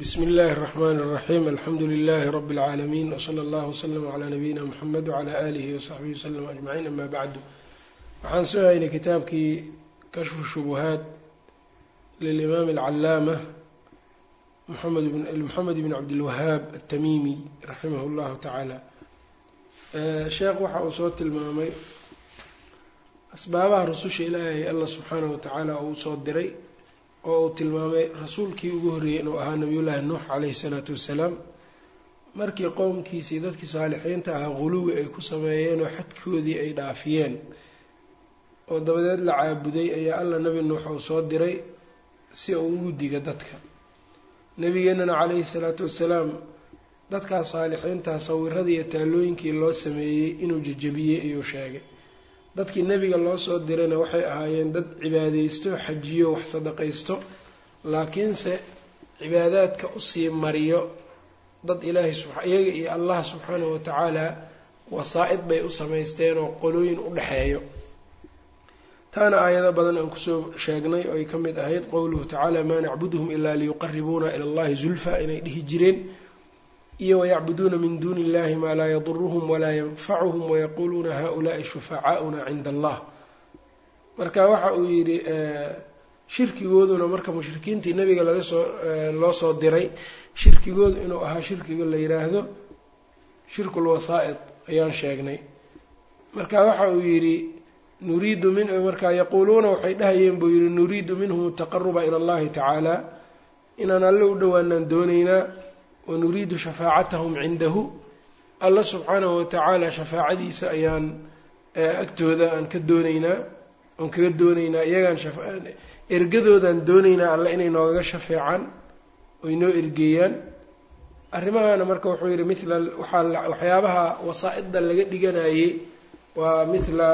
bsmi اllahi الرحmn الرaxيm alxamdu لlh rb العaalamiin wslى اllah وslm عlى nabiyina mxamed وعlى alihi وصaxbihi وslm aجmaciin ama bacdu waxaan soo haynay kitaabkii kashfu shubuhaat lilimaam اlcalaama moxamed bn cabdilwahaab aلtamimi raximah اllahu tacaala sheekh waxa uu soo tilmaamay asbaabaha rususha ilaahay allah subxaanahu watacaala uu soo diray oo uu tilmaamay rasuulkii ugu horreeyey inuu ahaa nabiyullaahi nuux caleyhi salaatu wassalaam markii qowmkiisii dadkii saalixiinta ahaa quluwi ay ku sameeyeen oo xadkoodii ay dhaafiyeen. Oo dabadeed la caabuday ayaa alla nebi nuux uu soo diray si uu ugu diga dadka. Nebigeennana caleyhi salaatu wassalaam dadkaas saalixiintaa sawiradii iyo taallooyinkii loo sameeyey inuu jejebiyey ayuu sheegay dadkii nebiga loo soo dirayna waxay ahaayeen dad cibaadeysto xajiyo wax sadaqaysto. Laakiinse cibaadaadka u sii mariyo dad ilaahay iyaga iyo allah subxaanahu watacaala wasaa-id bay u samaysteen oo qolooyin u dhexeeyo taana aayado badan aan ku soo sheegnay oo ka mid ahayd qowluhu tacaala maa nacbuduhum ilaa liyuqaribuuna ila allahi zulfa inay dhihi jireen iyo wayacbuduuna min duuni illahi maa laa yaduruhum walaa yanfacuhum wayaquuluuna haulaai shufacaauna cinda allah. Marka waxa uu yidhi shirkigooduna marka mushrikiintii nebiga laga soo loo soo diray shirkigoodu inuu ahaa shirkiga la yidhaahdo shirku lwasaa'id ayaan sheegnay. Marka waxa uu yidhi nuriidu min marka yaquuluuna waxay dhahayeen buu yidhi nuriidu minhum ataqaruba ila allahi tacaala inaan alle u dhowaanaan doonaynaa wanuriidu shafaacatahum cindahu alla subxaanahu watacaala shafaacadiisa ayaan agtooda aan ka doonaynaa aan kaga doonaynaa iyagaan ergadoodaan doonaynaa alle inay noogaga shafeecaan oy noo ergeeyaan arrimahaana marka wuxuu yidhi mila waxyaabaha wasaa-idda laga dhiganayey waa mila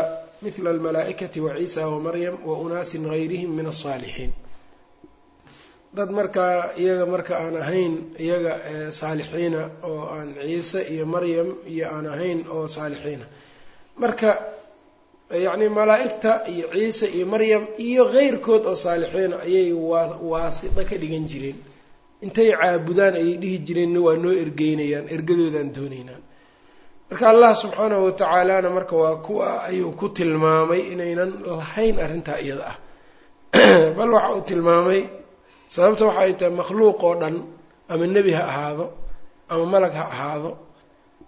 mithla almalaa'ikati wa ciisa wa maryam wa unaasin gayrihim min alsaalixiin dad markaa iyaga marka aan ahayn iyaga saalixiina oo aan ciise iyo maryam iyo aan ahayn oo saalixiina. Marka yacni malaa'igta iyo ciise iyo maryam iyo keyrkood oo saalixiina ayay waa waasida ka dhigan jireen. Intay caabudaan ayay dhihi jireen waa noo ergeynayaan ergadoodaan doonaynaa marka allah subxaanahu watacaalana marka waa kuwa ayuu ku tilmaamay inaynan lahayn arrintaa iyada ah. Bal waxa uu tilmaamay sababta waxa ay tahay makhluuq oo dhan ama nebi ha ahaado ama malag ha ahaado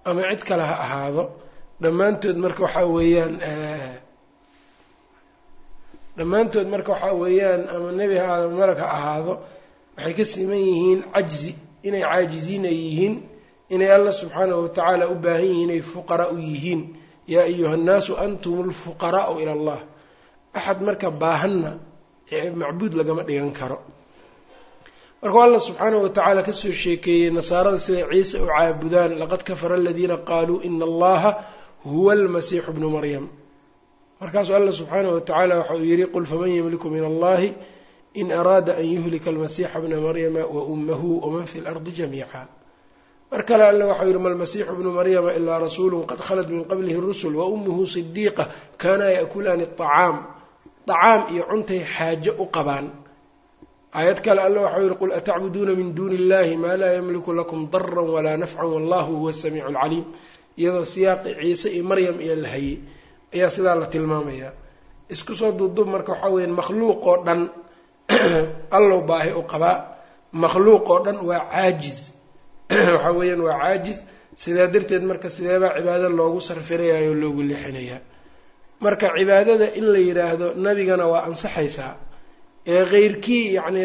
ama cid kale ha ahaado dhammaantood marka waxaa weeyaan dhammaantood marka waxaa weeyaan ama nebi ha ahaado ama malag ha ahaado waxay ka siman yihiin cajzi inay caajiziin ay yihiin inay alla subxaanahu watacaala u baahan yihiin inay fuqaraa u yihiin. Yaa ayuha annaasu antum lfuqaraau ila allah. Axad marka baahanna macbuud lagama dhigan karo markuu alla subxaanahu watacaala ka soo sheekeeyey nasaarada siday ciise u caabudaan laqad kafara aladiina qaaluu ina allaha huwa almasiixu bnu maryam. Markaasuu alla subxaanahu watacaala waxa uu yihi qul faman yamliku min allahi in araada an yuhlika almasiixa bna maryama wa ummahu waman fi lardi jamiica. Mar kale alle waxau yihi ma lmasiixu bnu maryama ilaa rasuulu qad khalat min qablihi rusul wa ummuhu sidiiqa kaanaa yaakulaani acaam acaam iyo cuntay xaajo u qabaan aayad kale alle waxau yihi qul atacbuduuna min duuni illahi maa laa yamliku lakum dara walaa nafcan wallahu huwa asamiicu alcaliim iyadoo siyaaqi ciise iyo maryam iyo la hayay ayaa sidaa la tilmaamayaa. Isku soo duubduub marka waxaa weya makhluuq oo dhan allow baahi u qabaa. Makhluuq oo dhan waa caajiz. Waxaa weeyaan waa caajiz. Sidaa darteed marka sideebaa cibaado loogu sarfirayayo loogu leexinayaa. Marka cibaadada in la yidhaahdo nabigana waa ansaxaysaa ee keyrkii yacni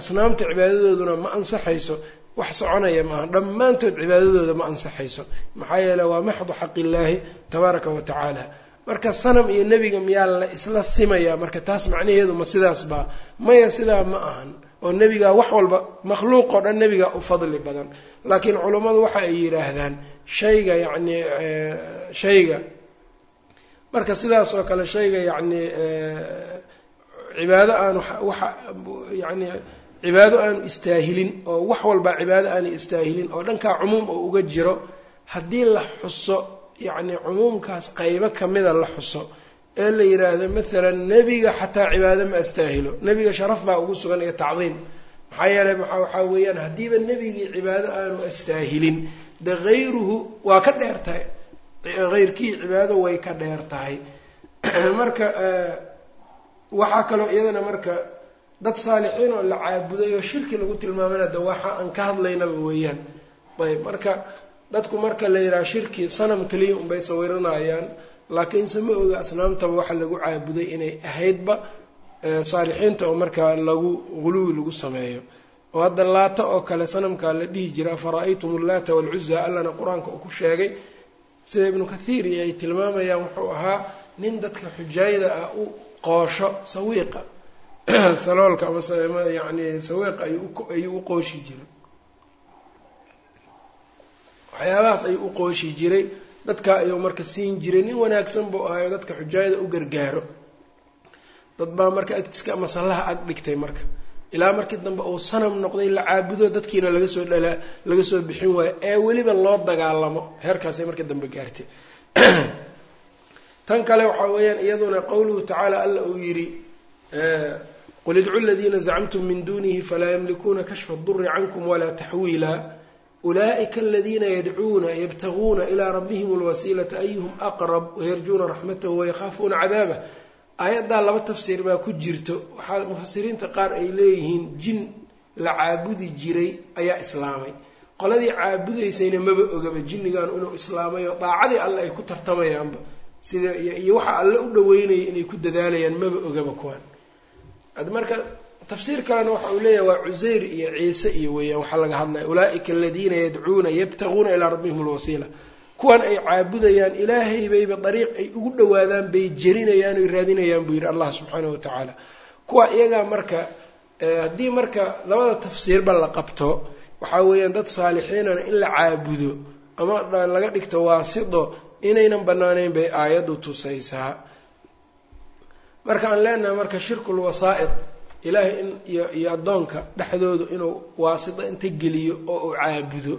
asnaamta cibaadadooduna ma ansaxayso wax soconaya maaha dhammaantood cibaadadooda ma ansaxayso. Maxaa yeele waa maxdu xaqillaahi tabaaraka wa tacaala. Marka sanam iyo nebiga miyaa la isla simayaa marka taas macnaheedu ma sidaas baa. Maya sidaa ma ahan oo nebigaa wax walba makhluuq oo dhan nebigaa u fadli badan. Laakiin culummadu waxa ay yidhaahdaan shayga yacni shayga. Marka sidaas oo kale shayga yacni cibaado aan waxa yacni cibaado aanu istaahilin oo wax walba cibaado aanu istaahilin oo dhankaa cumuum oo uga jiro haddii la xuso yacni cumuumkaas qaybo kamida la xuso ee la yidhaahdo maalan nebiga xataa cibaado ma astaahilo nebiga sharaf baa ugu sugan iyo tacdiim. Maxaa yeeley waxaa weeyaan haddiiba nebigii cibaado aanu astaahilin de hayruhu waa ka dheer tahay hayrkii cibaado way ka dheer tahay. Marka waxaa kaloo iyadana marka dad saalixiin oo la caabuday oo shirki lagu tilmaamana de waxa aan ka hadlaynaba weeyaan. Ayb marka dadku marka la yidhaha shirki sanam keliya unbay sawiranayaan laakiinse ma oga asnaamtaba waxa lagu caabuday inay ahaydba saalixiinta oo markaa lagu guluwi lagu sameeyo. Oo hadda laata oo kale sanamkaa la dhihi jira afara-aytum ullaata waalcuza allana qur'aanka uu ku sheegay sida ibnu kathiir ay tilmaamayaan wuxuu ahaa nin dadka xujaayada ah u qoosho sawiiqa. Saloolka ama yani sawiiqa ayuu u qooshi jiray. Waxyaabahaas ayuu u qooshi jiray. Dadkaa ayuu marka siin jiray. Nin wanaagsan buu ahayo dadka xujaayada u gargaaro. Dad baa marka agtiska masallaha ag dhigtay marka. Ilaa markii dambe uu sanam noqday la caabudo dadkiina laga soo dhala laga soo bixin waayo. Ee weliba loo dagaalamo. Heerkaasay marka dambe gaartay tan kale waxaa weeyaan iyaduna qowluhu tacaala alla uu yidhi qul idcu ladiina zacmtum min dunihi falaa yamlikuuna kashfa duri cankum walaa taxwiila ulaa'ika aladiina yadcuuna yabtaguuna ilaa rabbihim alwasiilata ayuhum aqrab wayarjuuna raxmatahu wayakhaafuuna cadaabah aayaddaa laba tafsiir baa ku jirto. Waxaa mufasiriinta qaar ay leeyihiin jin la caabudi jiray ayaa islaamay. Qoladii caabudaysayna maba ogaba jinnigan inuu islaamay oo daacadii alle ay ku tartamayaanba sida iyo waxa alle u dhaweynaya inay ku dadaalayaan maba ogaba kuwan marka tafsiir kalena waxa uu leeyahay waa cuseyr iyo ciise iyo weeyaan waxaa laga hadlaya ulaa'ika aladiina yadcuuna yabtaguuna ilaa rabbihim alwasiila. Kuwan ay caabudayaan ilaahay dariiq ay ugu dhowaadaan bay jerinayaan oy raadinayaan buu yidhi allah subxaanahu wa tacaala. Kuwa iyagaa marka haddii marka labada tafsiirba la qabto waxaa weeyaan dad saalixiinana in la caabudo ama laga dhigto waasido inaynan banaanayn bay aayaddu tusaysaa. Marka aan leenahay marka shirkul wasaa'id ilaahay in iyo iyo addoonka dhexdooda inuu waasida inta geliyo oo uu caabudo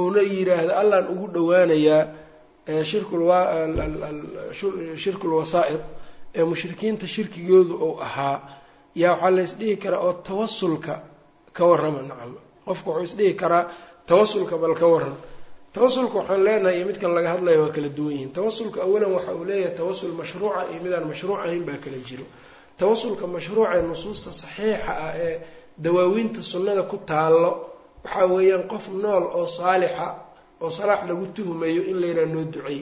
uuna yidhaahdo allaan ugu dhowaanayaa shirkul wasaa'id ee mushrikiinta shirkigoodu uu ahaa. Yaa waxaa la isdhihi karaa oo tawasulka ka warrama nacam. Qofku wuxuu isdhihi karaa tawasulka bal ka warran tawasulka waxaan leenahay iyo midkan laga hadlaya waa kala duwan yihiin. Tawasulka awalan waxa uu leeyahay tawasul mashruuca iyo midaan mashruuc ahayn baa kala jiro. Tawasulka mashruuca ee nusuusta saxiixa ah ee dawaawiinta sunnada ku taallo waxaa weeyaan qof nool oo saalixa oo salaax lagu tuhmayo in layidhaha noo ducey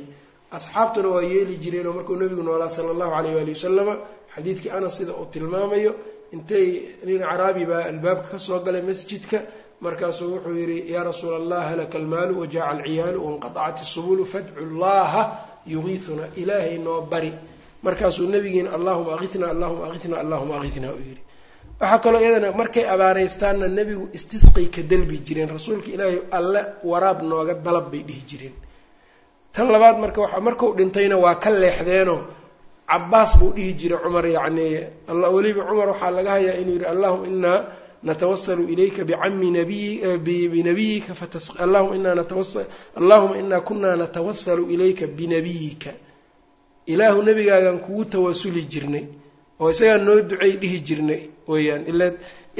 asxaabtuna waa yeeli jireenoo markuu nabigu noolaa sala allahu alayh waali wasalama xadiidkii anas sida uu tilmaamayo intay nin caraabi baa albaabka ka soo galay masjidka markaasuu wuxuu yidhi yaa rasuula allah halaka almaalu wajaaca alciyaalu wanqadacat isubulu fadcu llaha yugiiuna ilaahay noo bari. Markaasuu nabigiina allahuma akitna allahuma akitna allahuma akitna uu yidhi. Waxaa kaloo iyadana markay abaaraystaanna nebigu istisqay ka dalbi jireen rasuulka ilaahay alle waraab nooga dalab bay dhihi jireen. Tan labaad marka waa markuu dhintayna waa ka leexdeenoo cabaas buu dhihi jiray cumar yacni weliba cumar waxaa laga hayaa inuu yidhi allahuma inaa natawasalu ilayka binabiyika allahuma inaa kunaa natawasalu ilayka binabiyika ilaahu nebigaagaan kugu tawasuli jirnay oo isagaa noo ducay dhihi jirnay weyaan ila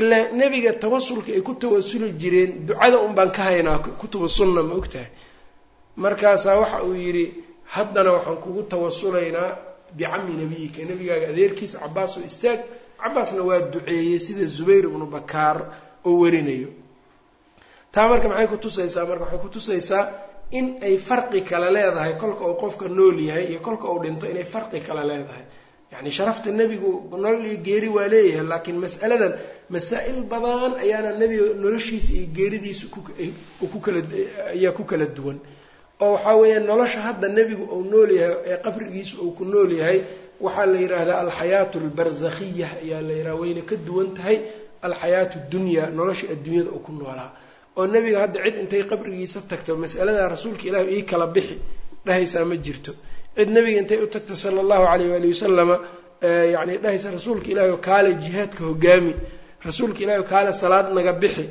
ilaa nebiga tawasulka ay ku tawasuli jireen ducada un baan ka haynaa kutuba sunna ma ogtahay markaasaa waxa uu yidhi haddana waxaan kugu tawasulaynaa bicami nebiyika nebigaaga adeerkiisa cabaas oo istaag cabaasna waa duceeyey sida zubayr ibnu bakaar oo warinayo. Taa marka maxay kutusaysaa marka waxay kutusaysaa in ay farqi kale leedahay kolka uu qofka nool yahay iyo kolka uu dhinto inay farqi kale leedahay. Yacni sharafta nebigu nolol iyo geeri waa leeyahay laakiin mas'aladan masaa-il badan ayaana nebiga noloshiisa iyo geeridiisa ku kala ayaa ku kala duwan. Oo waxaa weeyaan nolosha hadda nebigu uu nool yahay ee qabrigiisa uu ku nool yahay waxaa la yidhaahdaa alxayaatu albarzakhiya ayaa la yidhaha wayna ka duwan tahay alxayaatu dunyaa nolosha adduunyada uu ku noolaa. Oo nebiga hadda cid intay qabrigiisa tagto mas'alada rasuulka ilaahi ii kala bixi dhahaysaa ma jirto. Cid nebiga intay u tagto sala allahu calayh waali wasalama yacni dhahaysa rasuulka ilaahi oo kaale jihaadka hogaami rasuulka ilahi oo kaale salaad naga bixi.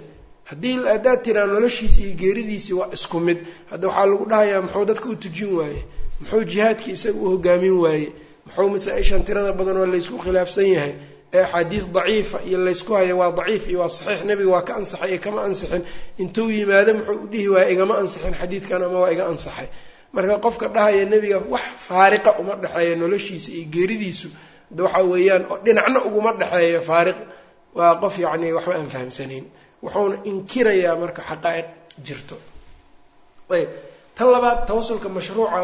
Haddii haddaad tiraa noloshiisi iyo geeridiisii waa isku mid. Hadda waxaa lagu dhahayaa muxuu dadka u tujin waaye? Muxuu jihaadkii isaga u hogaamin waaye muxuu masaa-ishan tirada badan oo laysku khilaafsan yahay ee axaadiis daciifa iyo laysku hayo waa daciif iyo waa saxiix. Nebiga waa ka ansaxay iyo kama ansixin intuu yimaado muxuu u dhihi waaya igama ansixin xadiidkan ama waa iga ansaxay. Marka qofka dhahaya nebiga wax faariqa uma dhexeeya noloshiisa iyo geeridiisu waxa weeyaan dhinacna uguma dhexeeyo faariq waa qof yacni waxba aan fahamsanayn. Wuxuuna inkirayaa marka xaqaa'iq jirto. Ayb tan labaad tawasulka mashruuca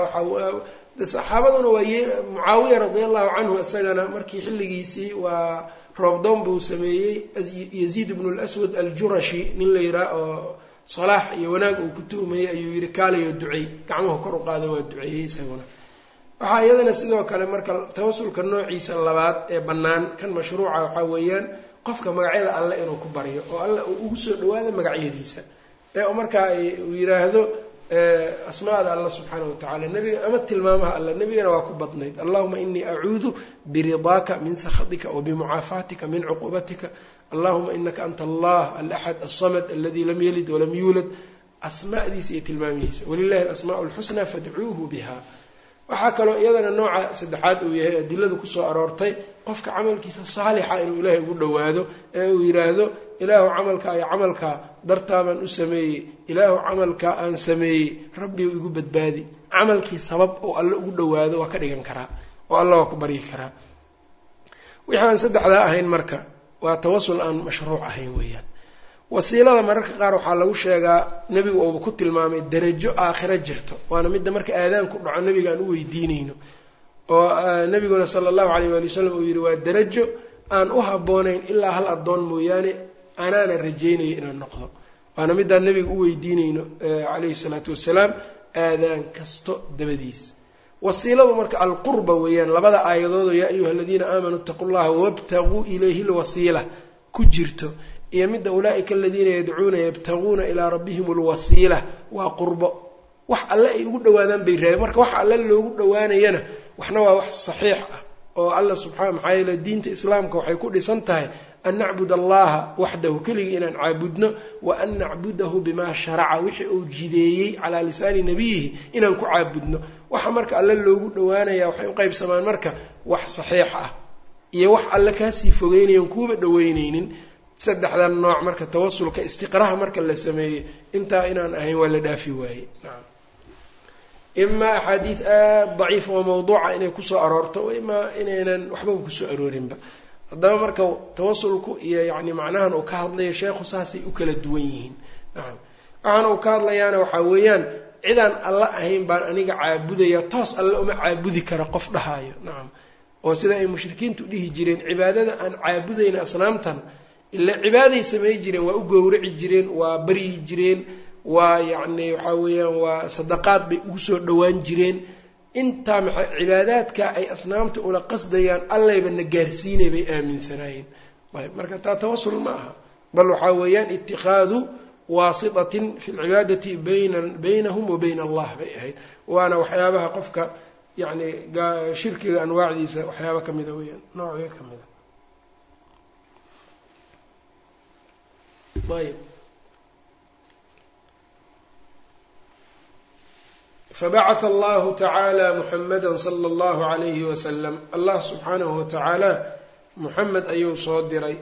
waxaa saxaabaduna waa ye mucaawiya radia allahu canhu isagana markii xilligiisii waa roobdoon buu sameeyey yaziid ibnu lswad aljurashi nin la yihaa oo salaax iyo wanaag uu ku tuhmayey ayuu yihi kaalayo ducey gacmuhu kor u qaada waa duceeyey isaguna. Waxaa iyadana sidoo kale marka tawasulka noociisa labaad ee bannaan kan mashruuca waxaa weeyaan qofka magacyada alle inuu ku baryo oo alle uu ugu soo dhawaado magacyadiisa. Ee markaa uu yidhaahdo asmaada alla subxaana wa tacala nebiga ama tilmaamaha alle nebigana waa ku badnayd. Allahuma inii acuudu biridaaka min sakhatika wa bimucaafaatika min cuqubatika allahuma inaka anta allah alaxad alsamad aladi lam yalid walam yuulad asmaadiisa iyo tilmaamihiisa. Walilahi alasmaau lxusnaa fadcuuhu biha. Waxaa kaloo iyadana nooca saddexaad uu yahay adiladu ku soo aroortay qofka camalkiisa saalixa inuu ilaahay ugu dhowaado ee uu yidhaahdo ilaahu camalkaa iyo camalkaa dartaabaan u sameeyey ilaahu camalkaa aan sameeyey rabbiu igu badbaadi. Camalkii sabab oo alle ugu dhowaado waa ka dhigan karaa oo alla waa ku baryi karaa. Wixii saddexdaa ahayn marka waa tawasul aan mashruuc ahayn weeyaan. Wasiilada mararka qaar waxaa lagu sheegaa nebigu uuba ku tilmaamay derajo aakhiro jirto. Waana midda marka aadaan ku dhaco nebiga aan u weydiinayno. Oo nebiguna sala allahu alayh waali wasalam uu yidhi waa derajo aan u habboonayn ilaa hal addoon mooyaane anaana rajaynayo inaan noqdo. Waana midaan nebiga u weydiinayno calayhi salaatu wasalaam aadaan kasto dabadiis. Wasiiladu marka alqurba weeyaan labada aayadoodoo yaa ayuha aladiina aamanuu itaqu llaha wabtaguu ilayhi lwasiila ku jirto. Iyo midda ulaa'ika aladiina yadcuuna yabtaguuna ilaa rabbihim alwasiila. Waa qurbo. Wax alle ay ugu dhawaadaan bay raadeen marka wax alle loogu dhowaanayana waxna waa wax saxiix ah oo alla subxana maxaa yeele diinta islaamka waxay ku dhisan tahay an nacbud allaha waxdahu keligii inaan caabudno wa an nacbudahu bimaa sharaca wixii uu jideeyey calaa lisaani nabiyihi inaan ku caabudno waxa marka alle loogu dhowaanaya waxay u qaybsamaan marka wax saxiix ah iyo wax alle kaasii fogeynayan kuuba dhoweyneynin saddexdan nooc marka tawasulka istiqraha marka la sameeyey intaa inaan ahayn waa la dhaafi waaye imaa axaadiid aada daciifa oo mawduuca inay ku soo aroorto imaa inaynan waxbaba ku soo aroorinba haddaba marka tawasulku iyo yacni macnahan uu ka hadlayo sheekhu saasay u kala duwan yihiin. Nacam waxaana uu ka hadlayaana waxaa weeyaan cidaan alla ahayn baan aniga caabudaya toos alle uma caabudi kara qof dhahaayo. Nacam oo sida ay mushrikiintu dhihi jireen cibaadada aan caabudayna asnaamtan ila cibaaday samey jireen waa u gowraci jireen waa baryi jireen waa yacni waxaa weeyaan waa sadaqaad bay ugu soo dhowaan jireen intaa cibaadaadka ay asnaamta ula qasdayaan allayba na gaarsiinay bay aaminsanaayeen. Ayb marka taa tawasul ma aha. Bal waxaa weeyaan itikaadu waasitatin fi lcibaadati bayna baynahum wa bayna allah bay ahayd. Waana waxyaabaha qofka yacni shirkiga anwaacdiisa waxyaaba ka mida weyaan noocga ka mida. Ayb fabacatha allahu tacaala muxamada sala allahu calayhi wasalam allah subxaanahu watacaala muxamed ayuu soo diray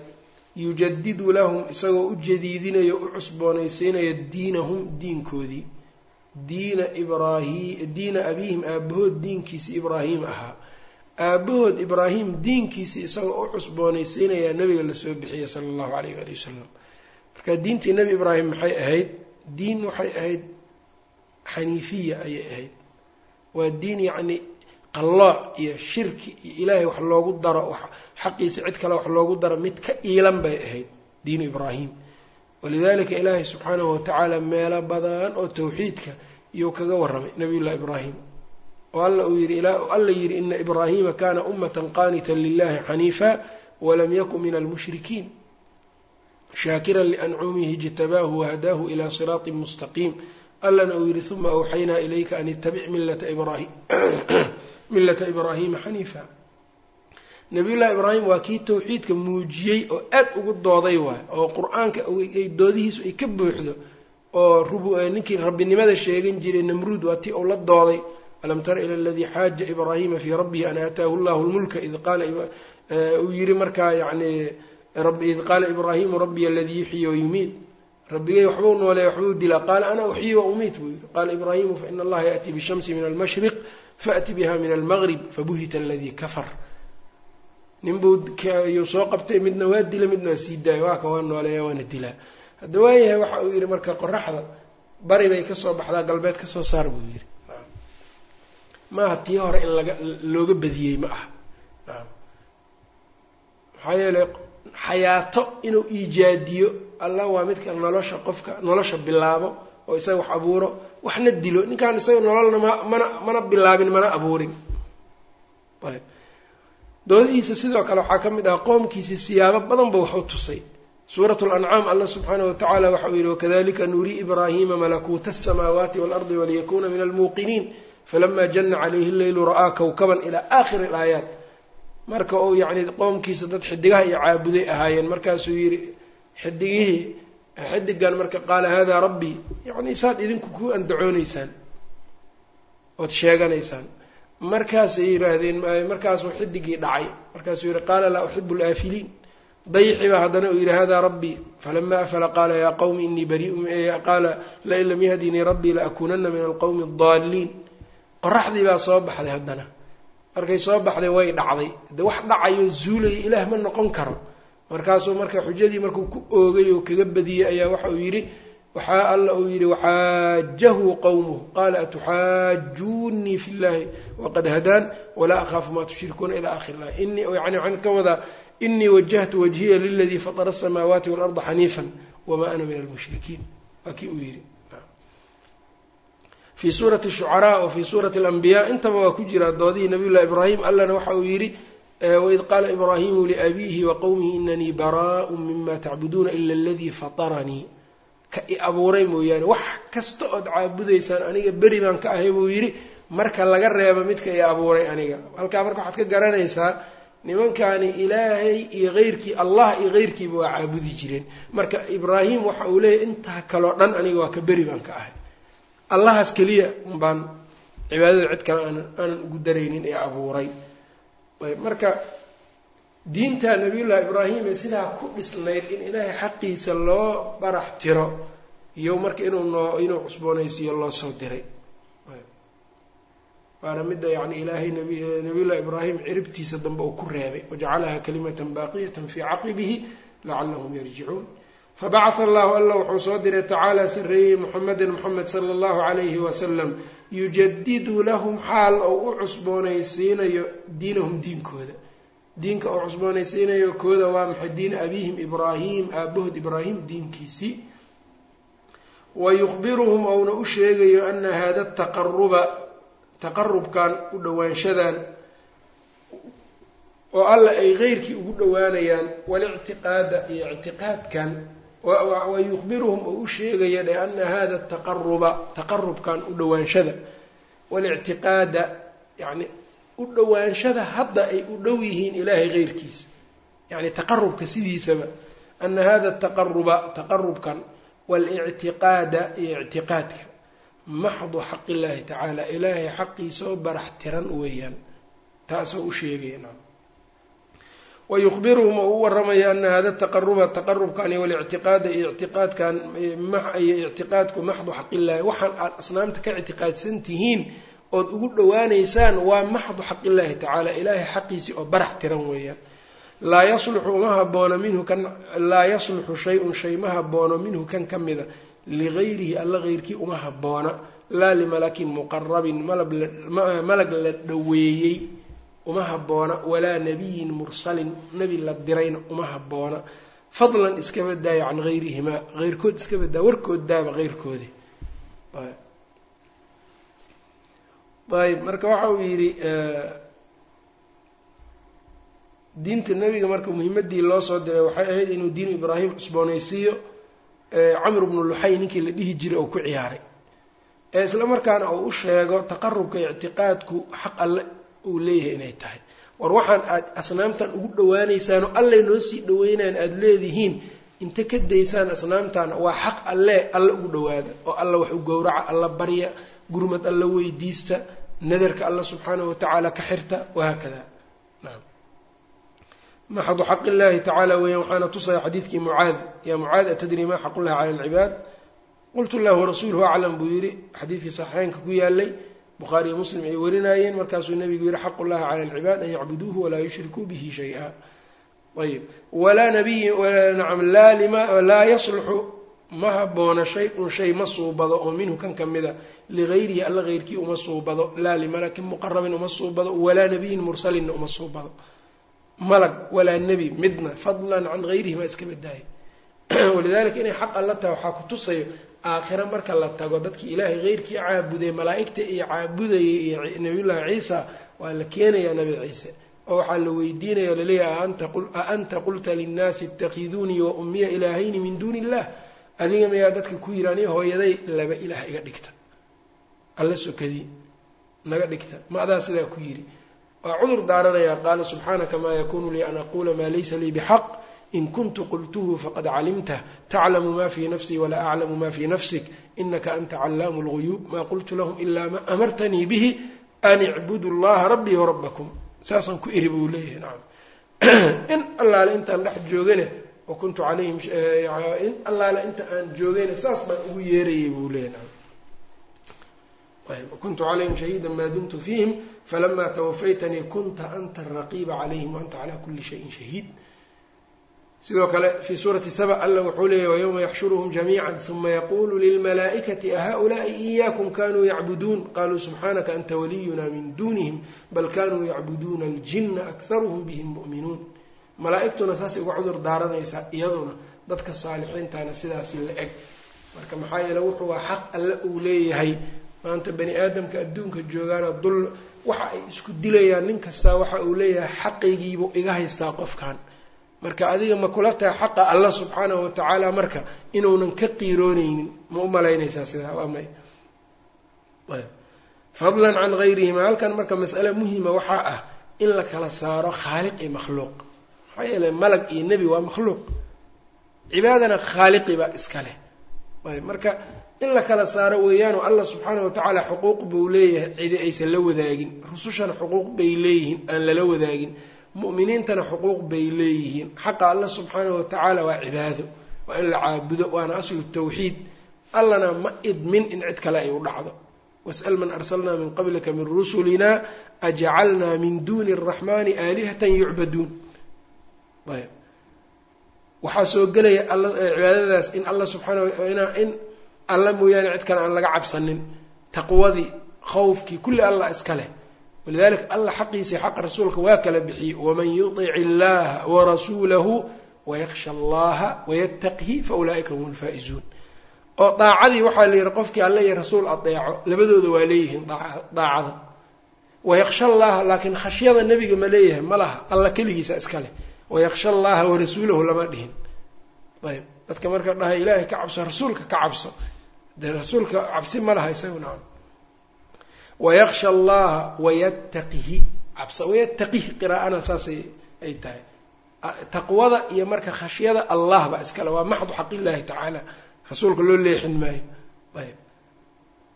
yujadidu lahum isagoo u jadiidinayo u cusboonaysiinayo diinahum diinkoodii diina ibraahi diina abiihim aabahood diinkiisi ibraahim ahaa aabahood ibraahim diinkiisi isagoo u cusboonaysiinayaa nabiga la soo bixiyey sala allahu calayh waali wasalam marka diintii nebi ibraahim maxay ahayd diin waxay ahayd xaniifiya ayay ahayd. Waa diin yacni qallooc iyo shirki iyo ilaahay wax loogu daro xaqiisa cid kale wax loogu daro mid ka iilan bay ahayd diinu ibraahim. Walidalika ilaahay subxaanahu watacaala meelo badan oo tawxiidka iyuu kaga warramay nabiyullahi ibraahim. Oo alla uu yidhi alla yidhi ina ibraahima kana ummatan qaanitan lilahi xaniifa walam yakun min almushrikiin shaakira liancumihi ijtabaahu wahadaahu ila siraatin mustaqiim allana uu yidhi uma awxaynaa ilayka an itabic millata ibraahima xaniifa nabiyullahi ibraahim waa kii tawxiidka muujiyey oo aad ugu dooday waay oo qur'aanka doodihiisu ay ka buuxdo oo ninkii rabbinimada sheegan jiray namruud waa tii uu la dooday alam tara ila aladii xaaja ibraahima fii rabbihi an aataahu llahu lmulka id qaala uu yidhi markaa yacni id qaala ibraahimu rabbiy aladii yuxyi wayumiid rabbigay waxbuu nooleeya waxbuu dilaa. Qaala ana uxyi wa umiit buu yidhi. Qaala ibraahimu faina allaha yaأtii bishamsi min almashriq faأti biha min almgrib fabuhita aladii kafar. Ninbuu yuu soo qabtay midna waa dila midna waa sii daaya waa waa nooleeya waana dilaa. Hadda waayahay waxa uu yidhi marka qoraxda bari bay ka soo baxdaa galbeed ka soo saar buu yidhi. Maaha tii hore in laga looga badiyey ma aha. Maxaa yeelay xayaato inuu iijaadiyo allah waa midka nolosha qofka nolosha bilaabo oo isaga wax abuuro waxna dilo. Ninkaan isaga nololna ma mana bilaabin mana abuurin. Ayb. Doodihiisa sidoo kale waxaa ka mid ah qoomkiisa siyaabo badan ba tusay. Suurat lancaam allah subxaanahu watacaala waxa uu yihi wakadalika nurii ibraahima malakuuta asamaawaati waalardi waliyakuna min almuuqiniin. Falama jana calayhi leylu ra'aa kawkaban ilaa aakhiri alaayaat. Marka uu yacni qoomkiisa dad xidigaha iyo caabuday ahaayeen markaasuu yidhi xidigihii xidigan marka qaala hada rabbii yacni saad idinku ku andacooneysaan ood sheeganaysaan. Markaasay yidhaahdeen markaasuu xidigii dhacay. Markaasuu yihi qaala laa uxibu alaafiliin. Dayxi baa haddana uu yidhi hada rabbii falama afala qaala yaa qawmi inii bariu qaala lain lam yahdinii rabbii laakunana min alqowmi adaalliin qoraxdii baa soo baxday haddana. Markay soo baxday way dhacday. De wax dhacayo zuulaya ilaah ma noqon karo markaasuu marka xujadii markuu ku oogay oo kaga badiyey ayaa waxa uu yidhi waxaa alla uu yidhi waxaajahu qowmuhu qaala atuxaajuunii fi llahi waqad hadaan walaa akhaafu maa tushrikuuna ilaa akhiri lah inii yani waxaan ka wadaa inii wajahtu wajhiya liladii fatara asamaawaati waalarda xaniifan wamaa ana min almushrikiin. Waa kii uu yidhi. Fii suurati shucaraa wa fii suurati alambiyaa intaba waa ku jiraa doodihii nabiy ibraahim allana waxa uu yidhi waid qaala ibraahimu liabiihi wa qowmihi inanii baraa'u mima tacbuduuna ila aladii fataranii. Ka i abuuray mooyaane wax kasta ood caabudaysaan aniga beri baan ka ahay buu yidhi marka laga reebo midka i abuuray aniga. Halkaa marka waxaad ka garanaysaa nimankani ilaahay iyo heyrkii allah iyo heyrkiiba waa caabudi jireen. Marka ibraahim waxa uu leeyahy intaa kaloo dhan aniga waa ka beri baan ka ahay. Allahaas keliya unbaan cibaadada cid kale aanan ugu daraynin ee abuuray marka diinta nabiyullahi ibraahim ee sidaa ku dhisnayd in ilaahay xaqiisa loo barax tiro iyo marka inuu noo inuu cusboonaysiiyo loo soo diray. Waana midda yani ilaahay nabiyullahi ibraahim ciribtiisa dambe uu ku reebay wajacalaha kalimatan baaqiyatan fii caqibihi lacalahum yarjicuun fabacatha allahu alla wuxuu soo diray tacaala sareeyey muxameden moxamed sala allahu calayhi wasalam yujadidu lahum xaal ou u cusboonaysiinayo diinahum diinkooda diinka oo cusboonaysiinayo kooda waa maxay diin abiihim ibraahim aabahood ibraahim diinkiisii wa yukhbiruhum ouna u sheegayo ana hada taqaruba taqarubkan u dhowaanshadan oo alla ay keyrkii ugu dhowaanayaan walictiqaada iyo ictiqaadkan wa yukhbiruhum oo u sheegaya ana hada taqaruba taqarubkan u dhowaanshada walictiqaada yani u dhowaanshada hadda ay u dhow yihiin ilaahay keyrkiisa yani taqarubka sidiisaba ana hada taqaruba taqarubkan walictiqaada iyo ictiqaadka maxdu xaq illaahi tacaala ilaahay xaqiisa oo barax tiran weeyaan taasoo u sheegaya wayukhbiruhum oo u waramaya ana hada taqaruba taqarubkan walictiqaada iyo ictiqaadkan iyo ictiqaadku maxdu xaqillaahi waxaan aad asnaamta ka ictiqaadsan tihiin ood ugu dhowaaneysaan waa maxdu xaqillaahi tacaala ilaahay xaqiisii oo barax tiran weeyaan laa yasluxu uma haboono minhu kan laa yasluxu shay-un shay ma haboono minhu kan ka mida ligayrihi alla heyrkii uma habboona laa limalakin muqarabin malag la dhoweeyey uma habboona walaa nabiyin mursalin nebi la dirayna uma habboona fadlan iska badaaya can hayrihimaa heyrkood iska badaa warkood daaba heyrkoodi ayb marka waxa uu yidhi diinta nebiga marka muhimadii loo soo diray waxay ahayd inuu diinu ibraahim cusboonaysiiyo camr bnu luxay ninkii la dhihi jiray oo ku ciyaaray. Ee isla markaana uu u sheego taqarubka ictiqaadku xaq alle uu leeyahay inay tahay. War waxaan aad asnaamtan ugu dhawaaneysaan allay noo sii dhaweynaan aada leedihiin inta ka daysaan asnaamtan waa xaq alle alla ugu dhawaada oo alla wax u gowraca alla barya gurmad alla weydiista nadarka alla subxaanahu watacaala ka xirta wahaakada maxadu xaq illaahi tacaala weeyaan waxaana tusaya xadiidkii mucaad. Yaa mucaad atadri maa xaq ullahi cala alcibaad qultu lahu warasuuluhu aclam buu yidhi xadiidkii saxiixeynka ku yaalay bukhaariyo muslim ay warinaayeen markaasuu nebigu yihi xaq ullahi cala alcibaad an yacbuduuhu walaa yushrikuu bihi shay-a. Ayb walaa nabiyi nacam laa lima laa yasluxu ma haboona shay-un shay ma suubado oo minhu kan ka mida ligayrihi alla heyrkii uma suubado laa limalakin muqarabin uma suubado walaa nabiyin mursalinna uma suubado. Malag walaa nebi midna fadlan can hayrihi maa iska badaayo walidalika inay xaq alla tahay waxaa ku tusayo aakhira marka la tago dadkii ilaahay heyrkii caabuday malaa'igta iyo caabudayay iyo nabiyullaahi ciisa waa la keenayaa nabi ciise. Oo waxaa la weydiinaya la leeyahay a anta qulta linnaasi ittakiduunii wa ummiya ilaahayni min duuni illah adiga mayaa dadka ku yidhi aniga hooyaday laba ilaah iga dhigta. Alla sokadii naga dhigta. Ma adaa sidaa ku yidhi waa cudur daaranayaa qaala subxaanaka maa yakunu lii an aquula maa laysa lii bixaq in kuntu qultuhu faqad calimtah taclamu ma fii nafsii walaa aclamu ma fii nafsik inaka anta callaamu lguyuub maa qultu lahum ilaa ma amartanii bihi an icbudu llaha rabbii warabbakum saasaan ku iri buu leeyahay nacam in allaale intaan dhex joogane wa kuntu calayhim in allaale inta aan joogayna saas baan ugu yeerayay buu leeyahy nacam wakuntu calayhim shahiida maa dumtu fiihim falamaa tawafaytanii kunta anta araqiiba calayhim waanta calaa kuli shayin shahiid sidoo kale fii suurati saba alla wuxuu leeyahy wayowma yaxshuruhum jamiica uma yaqulu lilmalaa'ikati ahaulaai iyaakum kanuu yacbuduun? Qaluu subxaanaka anta waliyuna min duunihim bal kanuu yacbuduuna aljina akharuhum bihim mu'minuun. Malaa'igtuna saasay uga cudur daaranaysaa iyaduna dadka saalixiintana sidaasi la eg. Marka maxaa yeele wuxuu waa xaq alle uu leeyahay. Maanta bani aadamka adduunka joogaana dul waxa ay isku dilayaan nin kastaa waxa uu leeyahay xaqaygiibuu iga haystaa qofkan marka adiga ma kula tahay xaqa alla subxaanahu watacaala marka inuunan ka qiirooneynin ma u malaynaysaa sidaa waa may. Fadlan can hayrihima halkan marka mas'ale muhima waxaa ah in la kala saaro khaaliq iyo makhluuq. Maxaa yeele malag iyo nebi waa makhluuq. Cibaadana khaaliqibaa iska leh. Marka in la kala saaro weeyaanu allah subxaanahu watacaala xuquuq buu leeyahay cidi aysan la wadaagin. Rusushana xuquuq bay leeyihiin aan lala wadaagin mu'miniintana xuquuq bay leeyihiin. Xaqa alla subxaanahu watacaala waa cibaado waa in la caabudo waana aslu tawxiid. Allana ma idmin in cid kale ay u dhacdo. Was'al man arsalnaa min qablika min rusulina ajcalnaa min duuni araxmani aalihatan yucbaduun ayb. Waxaa soo gelaya cibaadadaas in alla subxaana in alla mooyaane cid kale aan laga cabsanin. Taqwadii khawfkii kulli allah iska leh walidalika alla xaqiisii xaqa rasuulka waa kala bixiyey. Waman yutic illaha warasuulahu wayaksha allaha wayataqhi faulaa'ika hum lfaa'izuun oo daacadii waxaa la yidhi qofkii alle iyo rasuul adeeco labadooda waa leeyihiin daacada. Wayaksha allaha laakiin khashyada nebiga ma leeyahay ma laha. Alla keligiisa iska leh. Wayaksha allaha warasuulahu lama dhihin. Ayb dadka marka dhahay ilaahay ka cabso rasuulka ka cabso. Dee rasuulka cabsi ma laha isagu wayaksha allaha wayattaqihi cabsa wayattaqihi qiraa'ana saasay ay tahay taqwada iyo marka khashyada allah baa iskale waa maxdu xaqillahi tacaala rasuulka loo leexin maayo ayb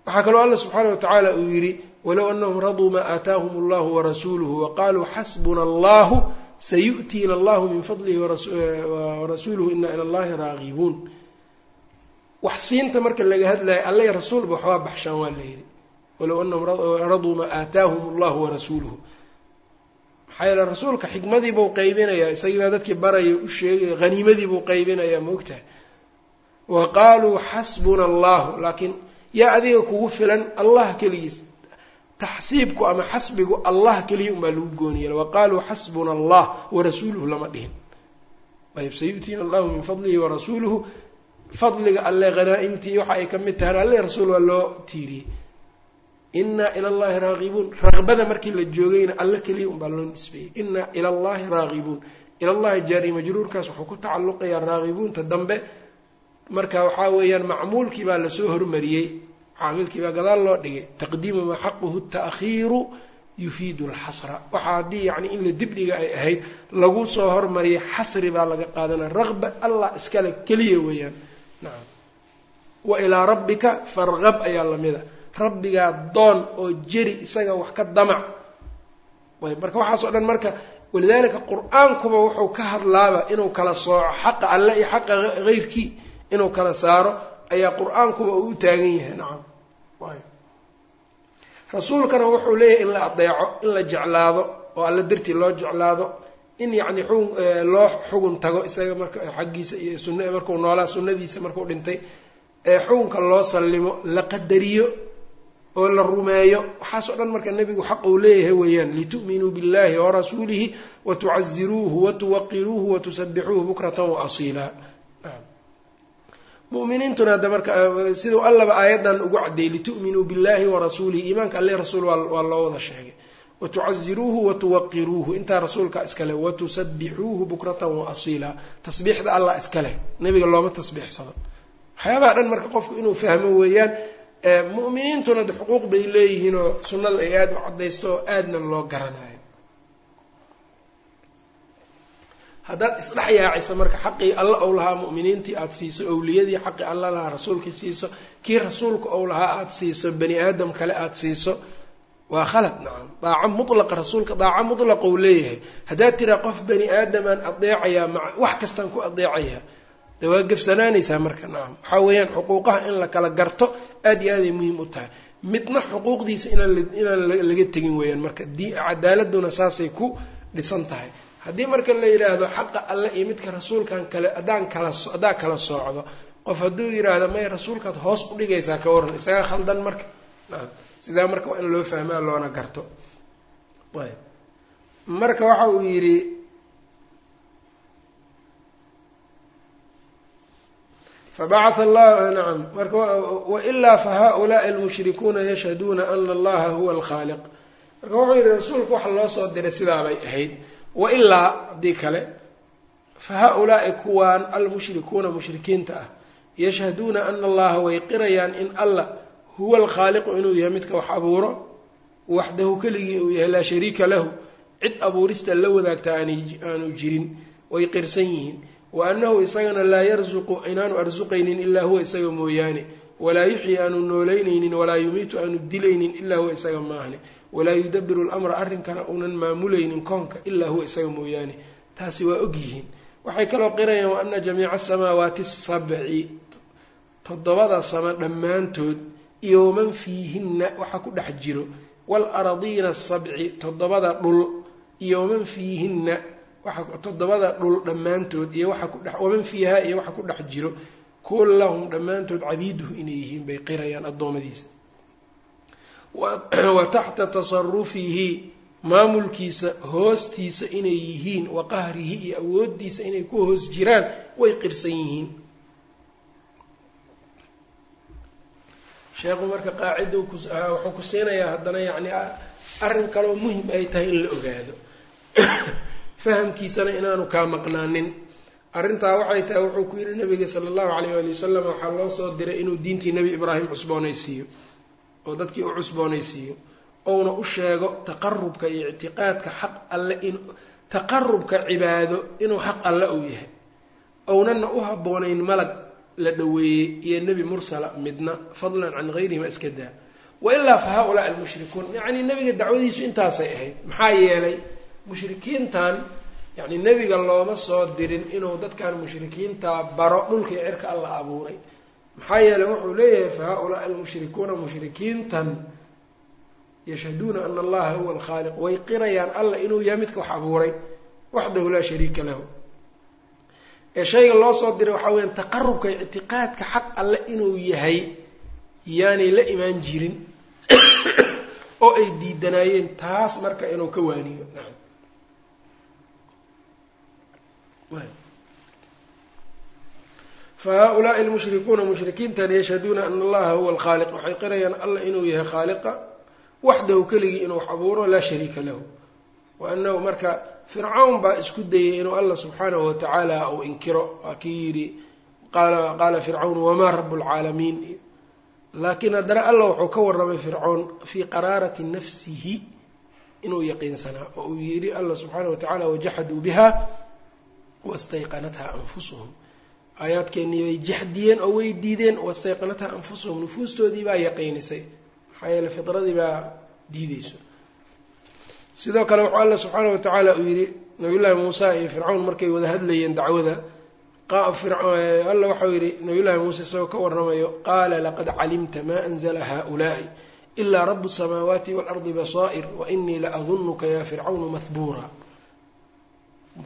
waxaa kaloo alla subxaana watacaala uu yidhi walow anahum raduu maa aataahum allahu warasuuluhu waqaaluu xasbuna allahu sayu'tiina allahu min fadlihi warasuuluhu ina ila allahi raagibuun wax siinta marka laga hadlayo alla rasuulba waxbaa baxshaan waa la yidhi walow anahum raduu maa aataahum allahu warasuuluhu maxaa yeele rasuulka xikmadii buu qaybinayaa. isagii dadkii baraya u sheegaya haniimadii buu qaybinayaa ma ogtahay. Wa qaaluu xasbuna allahu laakiin yaa adiga kugu filan allah keligiis taxsiibku ama xasbigu allah keliya unbaa lagu gooniyay wa qaaluu xasbuna allah warasuuluhu lama dhihin. Ayb sayu'tiina allahu min fadlihi warasuuluhu fadliga alle hanaa-imtii waxa ay ka mid tahay alle rasuul waa loo tiiriyey inaa ila allahi raagibuun raqbada markii la joogayna alle keliya unbaa loo nisbeeyey. Inaa ila allahi raagibuun ilallahi jaari majruurkaas wuxuu ku tacalluqayaa raagibuunta dambe. Marka waxaa weeyaan macmuulkii baa la soo hormariyey. Caamilkii baa gadaal loo dhigay. Taqdiimu xaquhu taakhiiru yufiidu alxasra waxaa haddii yacni in la dibdhiga ay ahayd lagu soo hormariyay xasri baa laga qaadanaya raqba allah iskale keliya weeyaan. Nacam wa ilaa rabbika farqab ayaa lamida rabbigaa doon oo jeri isaga wax ka damac. Marka waxaas oo dhan marka walidaalika qur'aankuba wuxuu ka hadlaaba inuu kala sooco xaqa alle iyo xaqa heyrkii inuu kala saaro ayaa qur'aankuba uu u taagan yahay. Nacam rasuulkana wuxuu leeyahay in la adeeco in la jeclaado oo alle dartii loo jeclaado in yacni xug loo xugun tago isaga marka xaggiisa iyo sunna markuu noolaa sunnadiisa markuu dhintay ee xugunka loo sallimo la qadariyo oo la rumeeyo. Waxaasoo dhan marka nebigu xaq uu leeyahay weeyaan litu'minuu billahi warasuulihi watucaziruuhu watuwaqiruuhu watusabixuuhu bukratan waasiila muminiintuna hadda marka siduu allaba aayaddan ugu caddeeyey litu'minuu billahi warasuulihi iimaanka alle rasuul waa loo wada sheegay. Watucaziruuhu watuwaqiruuhu intaa rasuulka iskale watusabixuuhu bukratan waasiila tasbiixda allah iskale nebiga looma tasbiixsado. Waxyaabaha dhan marka qofku inuu fahmo weeyaan mu'miniintuna xuquuq bay leeyihiinoo sunnada ay aada u caddaysto oo aadna loo garanayo. Haddaad isdhex yaacisa marka xaqii alla ou lahaa mu'miniintii aada siiso owliyadii xaqii alla lahaa rasuulkii siiso kii rasuulka ou lahaa aada siiso bani aadam kale aada siiso waa khalad nacam daaco mutlaqa rasuulka daaco mutlaqa uu leeyahay. Haddaad tiraa qof bani aadamaan adeecayaa ma wax kastaan ku adeecayaa de waa gefsanaanaysaa marka nacam waxaa weeyaan xuquuqaha in la kala garto aada iyo aaday muhiim u tahay. Midna xuquuqdiisa inaan inaan laga tegin weeyaan marka cadaaladuna saasay ku dhisan tahay. Haddii marka la yidhaahdo xaqa alle iyo midka rasuulkan kale haddaan kala haddaa kala soocdo qof hadduu yidhaahdo may rasuulkaad hoos u dhigaysaa ka waran isagaa khaldan marka. Nacam sidaa marka waa in loo fahmaa loona garto. Ayb marka waxa uu yidhi fabacatha allah nacam marka wailaa fahaulaai almushrikuuna yashhaduuna ana allaha huwa alkhaaliq marka wuxuu yidhi rasuulku waxa loo soo diray sidaabay ahayd wailaa haddii kale fa ha-ulaai kuwaan almushrikuuna mushrikiinta ah yashhaduuna ana allaha way qirayaan in allah huwa alkhaaliqu inuu yahay midka wax abuuro waxdahu keligii uu yahay laa shariika lahu cid abuurista la wadaagta aanu jirin way qirsan yihiin wa annahu isagana laa yarsuqu inaanu arsuqaynin ilaa huwa isaga mooyaane walaa yuxyi aanu noolaynaynin walaa yumiitu aanu dilaynin ilaa huwa isaga maahne walaa yudabiru lamra arrinkana uunan maamulaynin koonka ilaa huwa isaga mooyaane. Taasi waa og yihiin. Waxay kaloo qirayaan wa ana jamiica asamaawaati asabci toddobada sama dhammaantood iyo waman fiihinna waxa ku dhex jiro waalaradiina asabci toddobada dhul iyo waman fiihinna toddobada dhul dhammaantood iyo waxa kudhe waman fiihaa iyo waxa ku dhex jiro kullahum dhammaantood cabiiduhu inay yihiin bay qirayaan addoommadiisa wa taxta tasarufihi maamulkiisa hoostiisa inay yihiin wa qahrihi iyo awooddiisa inay ku hoos jiraan way qirsan yihiin. Sheekhu marka qaacida wuxuu ku siinayaa haddana yacni arrin kaloo muhiim ay tahay in la ogaado fahamkiisana inaanu kaa maqnaanin. Arrintaa waxay tahay wuxuu ku yidhi nabiga sala allahu calayh waali wasalam waxaa loo soo diray inuu diintii nebi ibraahim cusboonaysiiyo. Oo dadkii u cusboonaysiiyo ouna u sheego taqarubka iyo ictiqaadka xaq alle in taqarubka cibaado inuu xaq alle uu yahay. Ownana u habboonayn malag la dhoweeyey iyo nebi mursala midna fadlan can hayrihima iska daa. Wailaa fa haa-ulaa almushrikuun. Yacni nebiga dacwadiisu intaasay ahayd maxaa yeelay mushrikiintan yacni nebiga looma soo dirin inuu dadkan mushrikiintaa baro dhulkii cirka alla abuuray. Maxaa yeeley wuxuu leeyahay fa haa-ulaa almushrikuuna mushrikiintan yashhaduuna ana allaha huwa alkhaaliq. Way qirayaan alla inuu yahay midka wax abuuray. Waxdahu laa shariika lahu. Ee shayga loo soo diray waxaa weyaan taqarubka ictiqaadka xaq alle inuu yahay yaanay la imaan jirin oo ay diidanaayeen taas marka inuu ka waaniyo. Nacam fa haa-ulaai almushrikuuna mushrikiintan yashhaduuna ana allaha huwa alkhaaliq waxay qirayaan allah inuu yahay khaaliqa waxdahu keligii inuu wax abuuro laa shariika lahu wa anahu marka fircawn baa isku dayay inuu allah subxaanahu watacaala uu inkiro waa kii yidhi qaala fircawn wamaa rabu lcaalamiin laakiin haddana allah wuxuu ka warramay fircown fii qaraarati nafsihi inuu yaqiinsanaa oo uu yidhi allah subxaanahu watacala wajaxaduu biha wastayqanathaa anfusuhum. Aayaadkeennii bay jaxdiyeen oo way diideen wastayqanathaa anfusuhum. Nufuustoodii baa yaqiinisay maxaa yeele fidradii baa diideyso sidoo kale wuxuu alla subxaanau watacaala uu yidhi nabiyullaahi muuse iyo fircawn markay wada hadlayeen dacwada alla waxau yidhi nabiyullaahi muuse isagoo ka warramayo qaala laqad calimta maa anzla haulaa'i ilaa rabu samaawaati waalardi basaa'ir wa inii la adunuka ya fircawnu mahbuura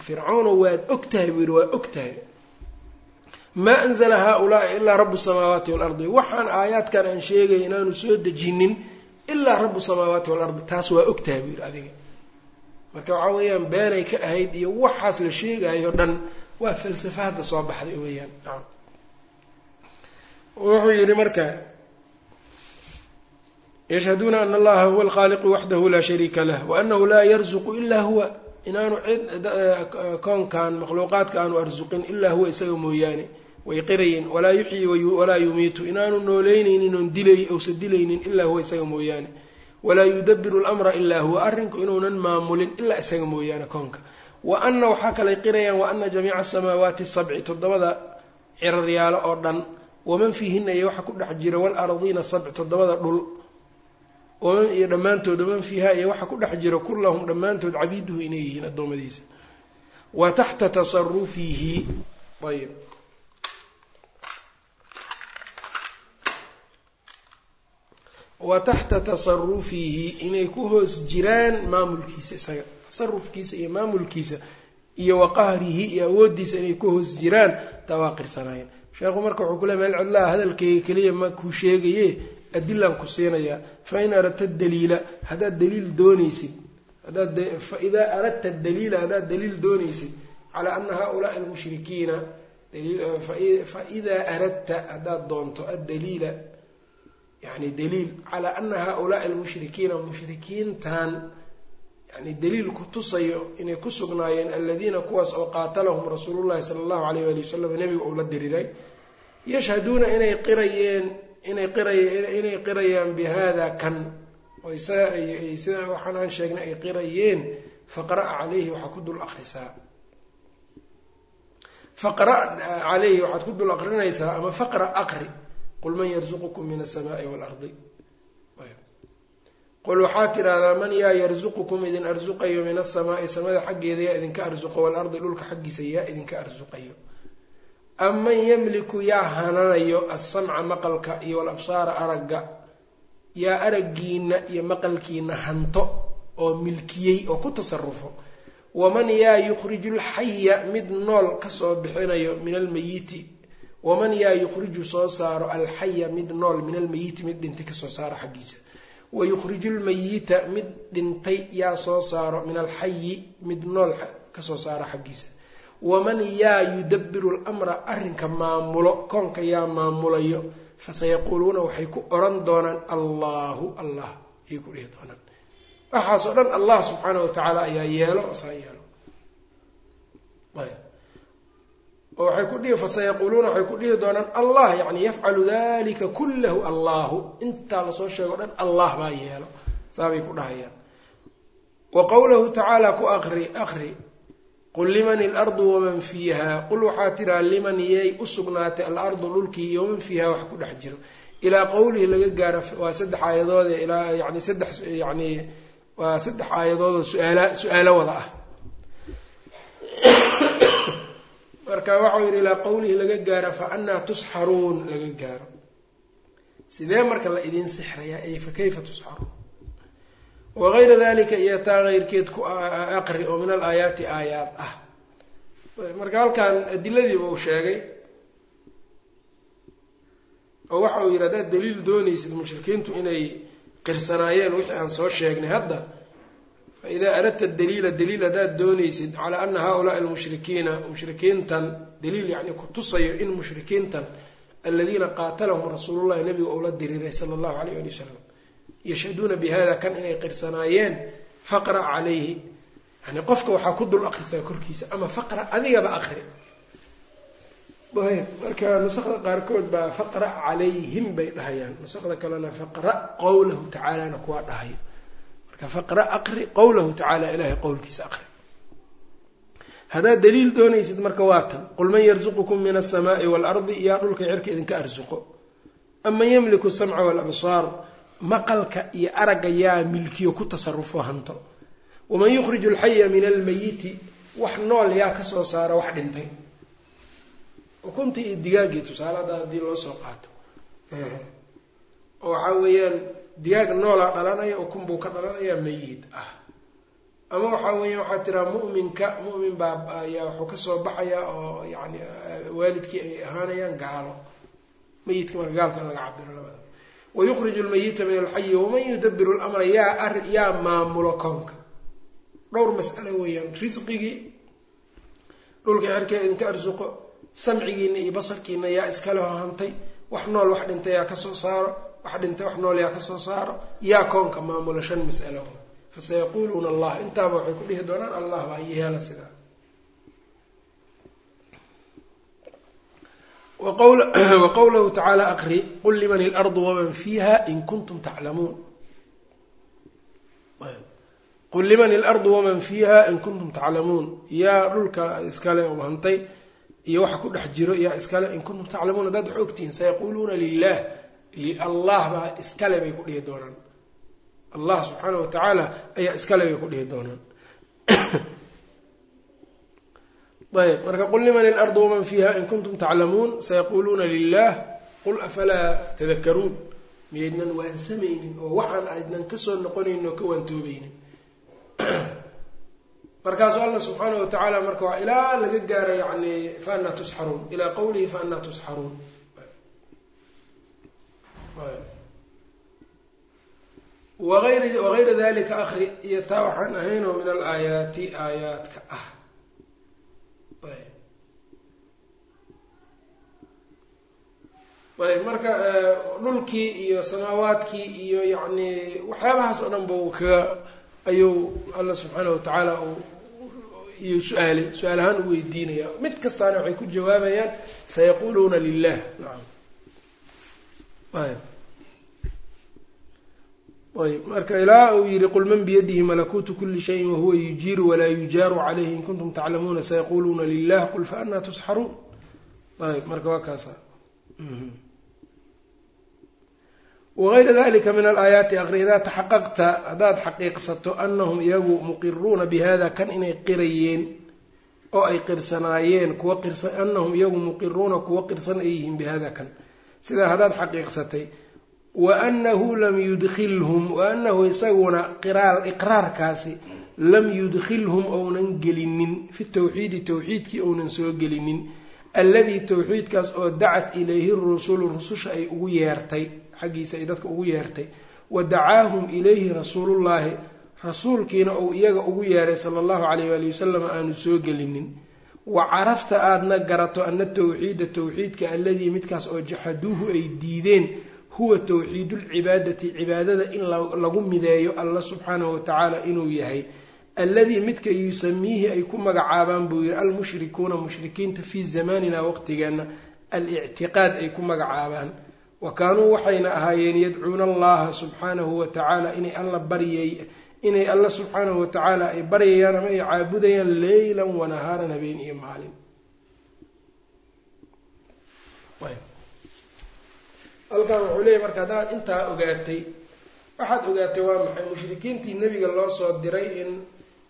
fircawna waad og tahay buu yidhi waa og tahay. Maa anzala haaulaai ilaa rabu samaawaati walardi waxaan aayaadkan aan sheegay inaanu soo dejinin ilaa rabu samaawaati walardi taas waa og tahay buu yidhi adiga. Marka waxaa weeyaan beenay ka ahayd iyo waxaas la sheegayo dhan waa falsafa soo baxday weeyaan. Wuxuu yidhi marka yashhaduuna ana allaha huwa alkhaaliqu waxdahu laa shariika lah waanahu laa yarzuqu ila huwa inaanu cid koonkan makhluuqaadka aanu arsuqin ilaa huwa isaga mooyaane. Way qirayin walaa yuxyi walaa yumiitu. Inaanu nooleynaynin oon dilay ousa dilaynin ilaa huwa isaga mooyaane. Walaa yudabiru lamra ilaa huwa. Arrinku inuunan maamulin ilaa isaga mooyaane koonka. Wa ana waxaa kalay qirayaan wa ana jamiica asamaawaati sabci toddobada ciraryaalo oo dhan. Waman fiihina iyo waxa ku dhex jira waalardiina sabc toddobada dhul waman iyo dhammaantood waman fiiha iyo waxa ku dhex jira kullahum dhammaantood cabiiduhu inay yihiin addoommadiisa. Wa taxta tasarufihi ayb wa taxta tasarufihi inay ku hoos jiraan maamulkiisa isaga. Tasarufkiisa iyo maamulkiisa iyo wa qahrihi iyo awooddiisa inay ku hoos jiraan taa sheekhu marka wuxuu ku leey meel cidlaha hadalkayga keliya ma kuu sheegaye adilaan ku siinayaa fa in aradta daliila haddaad daliil doonaysid hadaad fa idaa aradta daliila haddaad daliil doonaysid calaa ana haulaai almushrikiina fa idaa aradta haddaad doonto addaliila yani daliil calaa ana haulaai almushrikiina mushrikiintan yani daliil ku tusayo inay ku sugnaayeen aladiina kuwaas oo qaatalahum rasuulullahi sala allahu alayh wali wasalam nebiga uu la diriray yashhaduuna inay qirayeen inay qiray inay qirayaan bihada kan oo isaga ay sida waxaan aan sheegnay ay qirayeen faqra' calayhi waxaad ku dul akrisaa faqra' calayhi waxaad ku dul aqrinaysaa ama faqra' aqri qul man yarzuqukum min asamaai waalardi qul waxaad tidhaahdaa man yaa yarzuqukum idin arsuqayo min asamaai samada xaggeeda yaa idinka arsuqo waalardi dhulka xaggiisa yaa idinka arsuqayo aman yamliku yaa hananayo alsamca maqalka iyo walabsaara aragga yaa araggiina iyo maqalkiina hanto oo milkiyey oo ku tasarufo waman yaa yukhriju lxaya mid nool ka soo bixinayo min almayiti waman yaa yukhriju soo saaro alxaya mid nool min almayiti mid dhintay ka soo saaro xaggiisa. Wayukhriju lmayita mid dhintay yaa soo saaro min alxayi mid nool ka soo saaro xaggiisa waman yaa yudabiru lamra arrinka maamulo koonka yaa maamulayo fasayaquuluuna waxay ku oran doonaan allahu allah ayay ku dhihi doonaan waxaas oo dhan allah subxaana wa tacaala ayaa yeelo saa yeelo oo waxay ku dhihi fasayaquuluuna waxay ku dhihi doonaan allah yani yafcalu dalika kullahu allahu intaa la soo sheego dhan allah baa yeelo saabay ku dhahayaan wa qowlahu tacaala ku aqri aqri qul liman ilardu waman fiiha qul waxaa tiraa liman yay u sugnaatay alardu dhulkii iyo waman fiiha wax ku dhex jiro ilaa qowlihi laga gaaro waa saddex aayadoode ilaa yani saddex yani waa saddex aayadoodoo suaala su'aalo wada ah. Marka waxau yidhi ilaa qowlihi laga gaaro fa anaa tusxaruun laga gaaro. Sidee marka la idiin sixrayaa ay fa kayfa tusxaruun wagayra dalika iyo taa keyrkeed ku aqri oo min alaayaati aayaad ah. Marka halkan adiladiiba uu sheegay oo waxa uu yidhi haddaad daliil doonaysid mushrikiintu inay qirsanaayeen wixii aan soo sheegnay hadda fa idaa aradta daliila daliil haddaad doonaysid calaa ana haulaai almushrikiina mushrikiintan daliil yacni ku tusayo in mushrikiintan aladiina qaatalahum rasuulullahi nabiga uu la diriiray sala allahu alayh ali wasalam yashhaduuna bi kan inay qirsanaayeen faqra' calayhi. Yani qofka waxaa ku dul akrisaa korkiisa ama faqra adigaba aqri marka nusakda qaarkood baa faqra' calayhim bay dhahayaan. Nusakda kalena faqra' qowlahu tacaalana kuwaa dhahayo marka faqra' aqri qowlahu tacaala ilahay qowlkiisa aqri haddaad daliil doonaysid marka waa tan. Qul man yarzuqukum min alsamaai waalardi yaa dhulka cirka idinka arsuqo aman yamliku samca walabsaar maqalka iyo aragga yaa milkiyo ku tasarufo hanto. Waman yukhriju alxaya min almayiti wax nool yaa ka soo saara wax dhintay. Ukuntii iyo digaaggii tusaale haddii loo soo qaato. Oo waxaa weeyaan digaag noolaa dhalanaya ukun buu ka dhalanayaa mayid ah. Ama waxaa weeya waxaa tiraa mu'minka mu'min baa ayaa wuxuu ka soo baxayaa oo yani waalidkii ay ahaanayaan gaalo. Mayidka marka gaalka laga cabiro labada wayukhriju lmayita min alxayi waman yudabiru lamra yaa ar yaa maamulo koonka dhowr mas'alo weeyaan risqigii dhulka xerkee idinka arsuqo samcigiina iyo basarkiina yaa iskale hantay wax nool wax dhintay yaa ka soo saaro wax dhintay wax nool yaa ka soo saaro yaa koonka maamulo shan mas'alo fasayaquuluuna allah intaaba waxay ku dhihi doonaan allah baa yeela sidaa wa qawlahu tacaala aqri qul liman ilardu waman fiiha in kuntum taclamuun qul liman ilardu waman fiiha in kuntum taclamuun yaa dhulka iskale oo hantay iyo waxa ku dhex jiro yaa iskale in kuntum taclamuun haddaad wax ogtihiin sayaquuluuna lilah allah baa iskale bay ku dhihi doonaan allah subxaana wa tacaala ayaa iskale bay ku dhihi doonaan ayb marka qul liman ilardu waman fiiha in kuntum taclamuun sayaquuluuna lilah qul afalaa tadakaruun miyaydnan waansamaynin oo waxaan aydnan ka soo noqonaynin oo ka waantoobaynin markaasuu alla subxaana wa tacaala marka waa ilaa laga gaaro yani fa anaa tusxaruun. Ilaa qawlihi fa anaa tusxaruun. Wayri dalika akri iyo taa waxaan ahaynoo min alaayaati aayaadka ah ayb marka dhulkii iyo samaawaadkii iyo yacni waxyaabahaas oo dhan ba kaga ayuu alla subxaana wa tacaala iyuu su'aalay su'aal ahaan u weydiinaya mid kastaana waxay ku jawaabayaan sayaquuluuna lilah ayb marka ilaa uu yihi qul man biyadihi malakuutu kuli shayin wahuwa yujiiru walaa yujaaru calayhi in kuntum taclamuuna sayaquuluuna lilah qul fa anaa tusxaruun. ayb marka waa kaasa. Wagayra dalika min alaayaati aqri idaa taxaqaqta haddaad xaqiiqsato anahum iyagu muqiruuna bihada kan inay qirayeen oo ay qirsanaayeen kuwa anahum iyagu muqiruuna kuwa qirsan ay yihiin bihada kan. Sidaa haddaad xaqiiqsatay wa anahu lam yudkilhum wa anahu isaguna iqraarkaasi lam yudkhilhum ounan gelinin fi tawxiidi tawxiidkii ounan soo gelinin alladii tawxiidkaas oo dacat ilayhi rusulu rususha ay ugu yeertay xaggiisa ay dadka ugu yeertay wa dacaahum ilayhi rasuulullaahi rasuulkiina uu iyaga ugu yeeray sala allahu calayh waali wasalam aanu soo gelinin wa carafta aadna garato ana tawxiida tawxiidka alladii midkaas oo jaxaduuhu ay diideen huwa tawxiidulcibaadati cibaadada in lagu mideeyo alla subxaanahu watacaala inuu yahay. Alladii midka yusamiihi ay ku magacaabaan buu yihi almushrikuuna mushrikiinta fii zamanina waqtigeenna. Alictiqaad ay ku magacaabaan. Wa kaanuu waxayna ahaayeen yadcuuna allaha subxaanahu wa tacaala inay alla baryay inay alla subxaanahu wa tacaala ay baryayaan ama ay caabudayaan leylan wanahaaran habeen iyo maalin halkan wuxuu leeyahy marka haddaad intaa ogaatay waxaad ogaatay waa maxay mushrikiintii nebiga loo soo diray in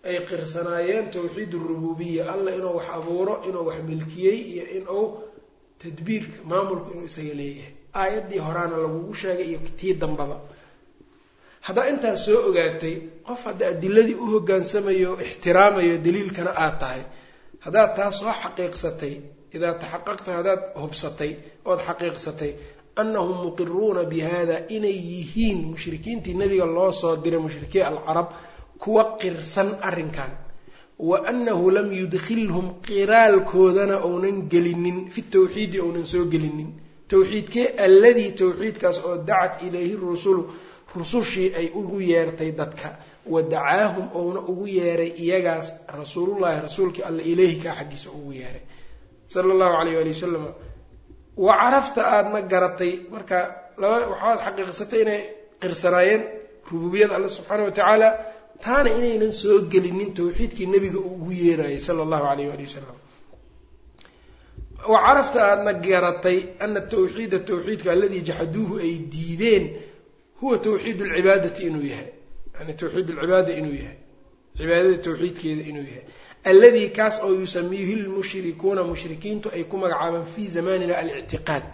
ay qirsanaayeen tawxiid urububiya alla inuu wax abuuro inuu wax milkiyey iyo inuu tadbiirka maamulku inuu isaga leeyahay. Aayaddii horaana lagugu sheegay iyo tii dambaba. Haddaa intaas soo ogaatay qof hadda adiladii u hogaansamayo ixtiraamayo daliilkana aad tahay. Haddaad taas soo xaqiiqsatay idaa taxaqaqta haddaad hubsatay ood xaqiiqsatay anahum muqiruuna bi hada inay yihiin mushrikiintii nebiga loo soo diray mushrikiin alcarab kuwa qirsan arrinkan. Wa annahu lam yudkhilhum qiraalkoodana ounan gelinin fi tawxiidi ounan soo gelinin. Tawxiidkee alladii tawxiidkaas oo dacat ilayhi rusulu rusushii ay ugu yeertay dadka. Wa dacaahum ouna ugu yeeray iyagaas rasuulullahi rasuulkii alla ileyhi kaa xaggiisa ugu yeeray. Sala allahu alayh ali wasalam wa carafta aadna garatay. Marka laba waxaad xaqiiqsatay inay qirsanaayeen rububiyada alle subxaana wa tacaala. Taana inaynan soo gelinin tawxiidkii nebiga uu ugu yeerayay sala allahu alayh ali wasalam wa carafta aadna garatay ana tawxiida tawxiidka alladii jaxaduuhu ay diideen huwa tawxiid lcibaadati inuu yahay. Yani tawxiid lcibaada inuu yahay. Cibaadada tawxiidkeeda inuu yahay alladii kaas oo yusamiihi lmushrikuuna mushrikiintu ay ku magacaabaan fii zamanina alictiqaad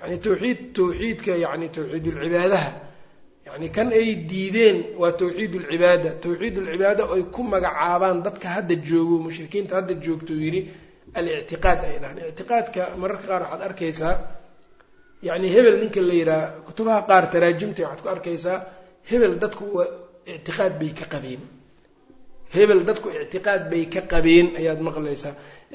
yani tawxiid tawxiidka yani tawxiidulcibaadaha. Yani kan ay diideen waa tawxiid ulcibaada tawxiid ulcibaada ay ku magacaabaan dadka hadda joogo mushrikiinta hadda joogto yidhi alictiqaad ay dhahaan. Ictiqaadka mararka qaar waxaad arkaysaa yani hebel ninka la yidhaha kutubaha qaar taraajimta waxaad ku arkaysaa hebel dadku ictiqaad bay ka qabeen hebel dadku ictiqaad bay ka qabeen ayaad maqlaysaa.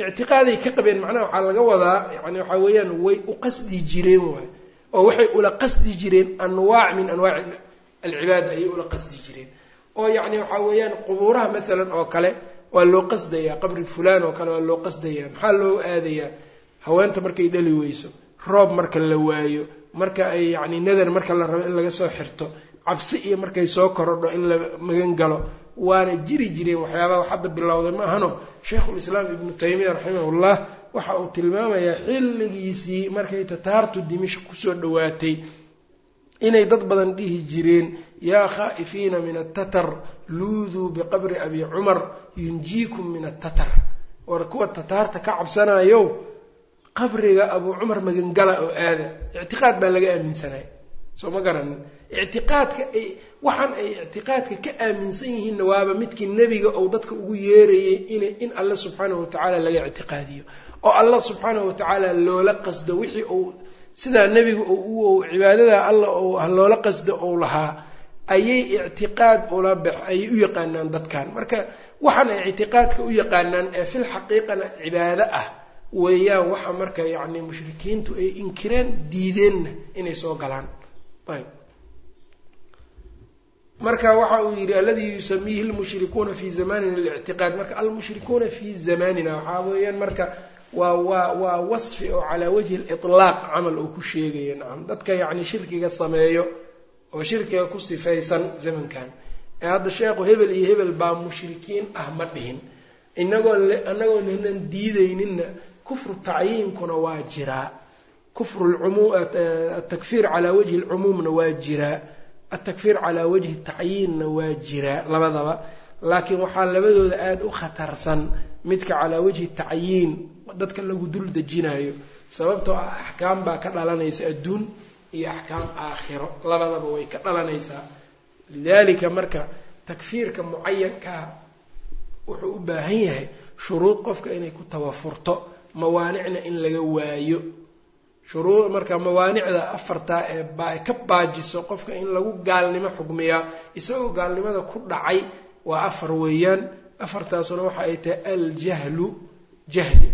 Ictiqaaday ka qabeen macnaha waxaa laga wadaa yani waxaa weeyaan way u qasdi jireen waay. Oo waxay ula qasdi jireen anwaac min anwaaci alcibaada ayay ula qasdi jireen. Oo yacni waxaa weeyaan qubuuraha maalan oo kale waa loo qasdayaa qabri fulaan oo kale waa loo qasdayaa maxaa loo aadayaa? Haweenta markay dhali weyso roob marka la waayo marka ay yacni nadar marka la rabo in laga soo xirto cabsi iyo markay soo korodho in la magan galo waana jiri jireen waxyaabaha wax hadda bilowday ma ahano. Sheikhulislaam ibnu taymiya raximahullah waxa uu tilmaamayaa xilligiisii markay tataartu dimishk ku soo dhowaatay inay dad badan dhihi jireen yaa khaa'ifiina min atatar luuduu biqabri abi cumar yunjiikum min atatar war kuwa tataarta ka cabsanayow qabriga abuu cumar magangala oo aada ictiqaad baa laga aaminsanay soo ma garanin ictiqaadka ay waxaan ay ictiqaadka ka aaminsan yihiinna waaba midkii nebiga ou dadka ugu yeerayay in in alla subxaanahu watacaala laga ictiqaadiyo. Oo allah subxaanahu watacaala loola qasdo wixii uu sidaa nebiga cibaadada alla loola qasdo ou lahaa ayay ictiqaad ula bax ayay u yaqaanaan dadkan. Marka waxaan ay ictiqaadka u yaqaanaan ee fil xaqiiqana cibaado ah weeyaan waxa marka yacni mushrikiintu ay inkireen diideenna inay soo galaan. Ayb marka waxa uu yidhi alladii yusamiihi lmushrikuuna fi zamanina alictiqaad marka almushrikuuna fi zamanina waxaa weeyaan marka waa waa waa wasfi oo calaa wajhi liطlaaq camal uu ku sheegayo nacam. Dadka yacni shirkiga sameeyo oo shirkiga ku sifaysan zamankan ee hadda sheekhu hebel iyo hebel baa mushrikiin ah ma dhihin. Inagoo anagoo nanan diidayninna kufru tacyiinkuna waa jiraa. Kufru atakfiir calaa wajhi lcumuumna waa jiraa atakfiir calaa wajhi tacyiinna waa jiraa labadaba laakiin waxaa labadooda aada u khatarsan midka calaa wajhi tacyiin dadka lagu dul dejinayo sababtoo ah axkaam baa ka dhalanaysa adduun iyo axkaam aakhiro labadaba way ka dhalanaysaa lidalika marka takfiirka mucayankaa wuxuu u baahan yahay shuruud qofka inay ku tawafurto mawaanicna in laga waayo shuruud marka mawaanicda afartaa ee ka baajiso qofka in lagu gaalnimo xugmiyaa isagoo gaalnimada ku dhacay waa afar weeyaan. Afartaasuna waxa ay tahay aljahlu jahli.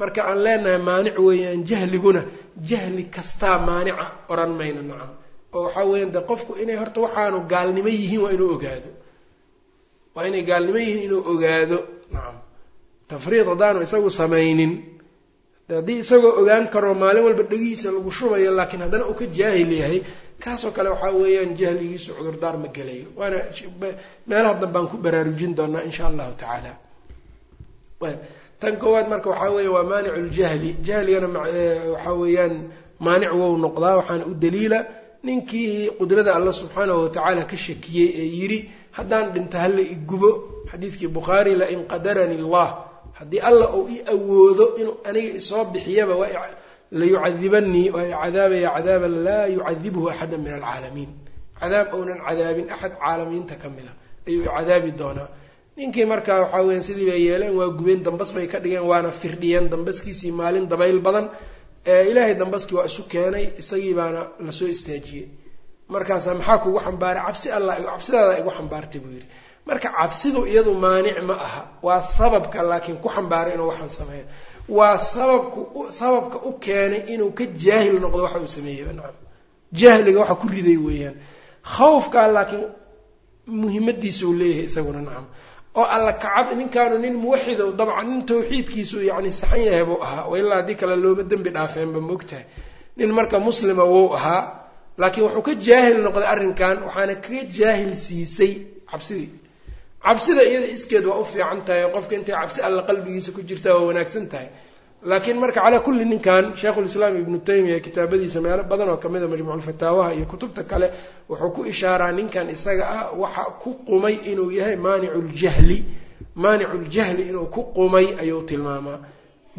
Marka aan leenahay maanic weeyaan jahliguna jahli kastaa maanica odhan mayno nacam. Oo waxaa weeyaan de qofku inay horta waxaanu gaalnimo yihiin waa inuu ogaado. Waa inay gaalnimo yihiin inuu ogaado nacam. Tafriid haddaanu isagu samaynin haddii isagoo ogaan karo maalin walba dhegihiisa lagu shubayo laakiin haddana uu ka jaahil yahay kaasoo kale waxaa weeyaan jahligiisu cudurdaar ma gelayo. Waana meelaha danbaan ku baraarujin doonaa insha allahu tacaala. Tan koowaad marka waxaa weeye waa maanicu ljahli jahligana waxaa weeyaan maanic wou noqdaa waxaana u daliila ninkii qudrada alla subxaanahu watacaala ka shakiyey ee yidhi haddaan dhinto hala igubo xadiidkii bukhaari lain qadarani allah haddii alla uu i awoodo inuu aniga isoo bixiyaba layucadibanii waa cadaabaya cadaaban laa yucadibhu axada min alcaalamiin. Cadaab ounan cadaabin axad caalamiinta ka mida. Ayuu cadaabi doonaa. Ninkii markaa waxaa weya sidii bay yeeleen waa gubeen dambas bay ka dhigeen waana firdhiyeen dambaskiisii maalin dabayl badan. Ilaahay dambaskii waa isu keenay isagii baana la soo istaajiyey markaasaa maxaa kugu xambaaray cabsi alla cabsidaada igu xambaartay buu yidhi marka cabsidu iyadu maanic ma aha. Waa sababka laakiin ku xambaaray inuu waxaan sameeyo. Waa sababku sababka u keenay inuu ka jaahil noqdo waxa uu sameeyey. Nacam jahliga waxa ku riday weeyaan. Khawfkaa laakiin muhimadiisa uu leeyahay isaguna nacam oo alla kacab ninkaanu nin muwaxido dabcan nin tawxiidkiisu yacni saxan yahay buu ahaa. Oo ilaa haddii kale looma dembi dhaafeenba moogtahay nin marka muslima wou ahaa laakiin wuxuu ka jaahil noqday arrinkan waxaana kaga jaahil siisay cabsidii cabsida iyada iskeed waa u fiican tahay oo qofka intay cabsi alla qalbigiisa ku jirtaa waa wanaagsan tahay. Laakiin marka calaa kulli ninkan sheikhulislaam ibnu taymiya kitaabadiisa meelo badan oo ka mid a majmuuculfataawaha iyo kutubta kale wuxuu ku ishaaraa ninkan isaga ah waxa ku qumay inuu yahay maaniculjahli maaniculjahli inuu ku qumay ayuu tilmaamaa.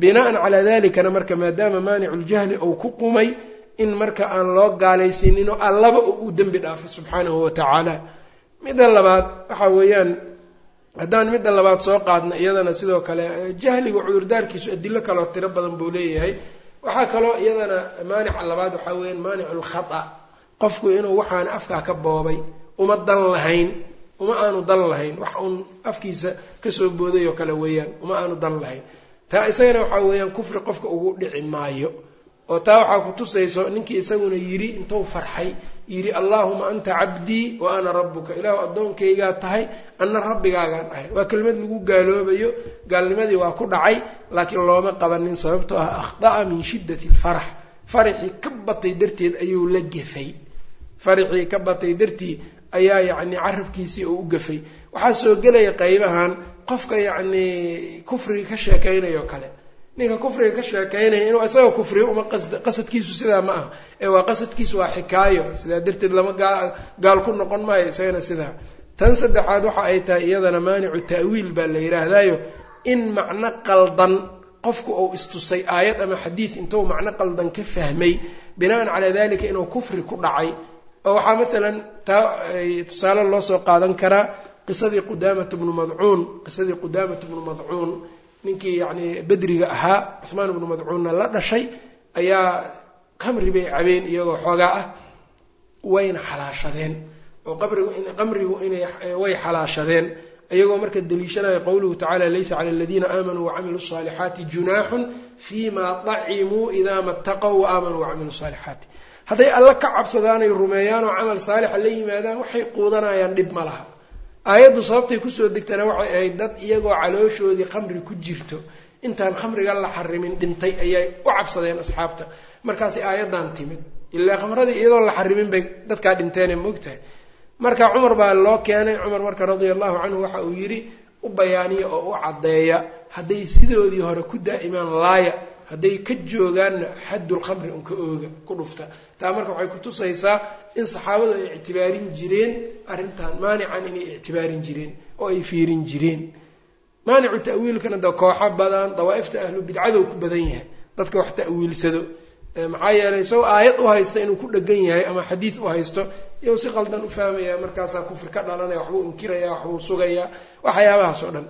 Bina'an calaa dalikana marka maadaama maaniculjahli uu ku qumay in marka aan loo gaalaysiinino allaba u dembi dhaafay subxaanahu wa tacaala. Midda labaad waxa weeyaan haddaan midda labaad soo qaadna iyadana sidoo kale jahliga cudurdaarkiisu adilo kaloo tiro badan buu leeyahay. Waxaa kaloo iyadana maanica labaad waxaa weeyaan maanicu lkhata qofku inuu waxaan afkaa ka boobay uma dan lahayn uma aanu dan lahayn wax uun afkiisa ka soo booday oo kale weeyaan uma aanu dan lahayn. Taa isagana waxaa weeyaan kufri qofka ugu dhici maayo oo taa waxaa ku tusayso ninkii isaguna yidhi intuu farxay yidhi allaahuma anta cabdii wa ana rabbuka. Ilaahu addoonkaygaa tahay anna rabbigaagaan ahay. Waa kelimad lagu gaaloobayo gaalnimadii waa ku dhacay laakiin looma qabanin sababtoo ah akhda'a min shiddati alfarax. Faraxii ka batay darteed ayuu la gefay. Faraxii ka batay dartii ayaa yacni carabkiisii uu u gafay waxaa soo gelaya qaybahan qofka yacni kufriga ka sheekaynayo kale ninka kufriga ka sheekaynaya inuu isaga kufriyo uma qasadkiisu sidaa ma aha. Ee waa qasadkiisu waa xikaayo. Sidaa darteed lama gaa gaal ku noqon maayo isagana sidaa. Tan saddexaad waxa ay tahay iyadana maanicu ta'wiil baa la yidhaahdaayo in macno qaldan qofku uu istusay aayad ama xadiid intuu macno qaldan ka fahmay bina'an calaa dalika inuu kufri ku dhacay. Oo waxaa maalan taa tusaale loo soo qaadan karaa qisadii qudaamata bnu madcuun qisadii qudaamata bnu madcuun ninkii yani bedriga ahaa cumaan ibnu madcuunna la dhashay ayaa qamri bay cabeen iyagoo xoogaa ah wayna xalaashadeen. Oo qamrigu eh, way xalaashadeen. Iyagoo marka daliishanayo qowluhu tacaala laysa cala aladiina aamanuu wacamilu saalixaati junaaxun fii maa dacimuu idaa mataqow waaaamanuu wacamilu saalixaati hadday alla ka cabsadaanay rumeeyaan oo camal saalixa la yimaadaan waxay quudanayaan dhib ma laha aayaddu sababtay ku soo degtana waxay ahayd dad iyagoo calooshoodii khamri ku jirto. Intaan khamriga la xarimin dhintay ayay u cabsadeen asxaabta. Markaasay aayaddan timid. Ilaa khamradii iyadoo la xarimin bay dadkaa dhinteene moogtahay marka cumar baa loo keenay. Cumar marka radia allahu canhu waxa uu yidhi u bayaaniya oo u caddeeya. Hadday sidoodii hore ku daa'imaan laaya hadday ka joogaanna xaddulkhamri unka ooga ku dhufta. Taa marka waxay kutusaysaa in saxaabadu ay ictibaarin jireen arrintan maanican inay ictibaarin jireen oo ay fiirin jireen. Maanicu ta'wiilkana da kooxo badan dawaa'ifta ahlu bidcadow ku badan yahay. Dadka wax ta'wiilsado. Maxaa yeelay isagoo aayad u haysta inuu ku dhegan yahay ama xadiid u haysto iyou si qaldan u fahmaya markaasaa kufri ka dhalanaya waxbuu inkiraya waxbuu sugayaa waxyaabahaas dhan.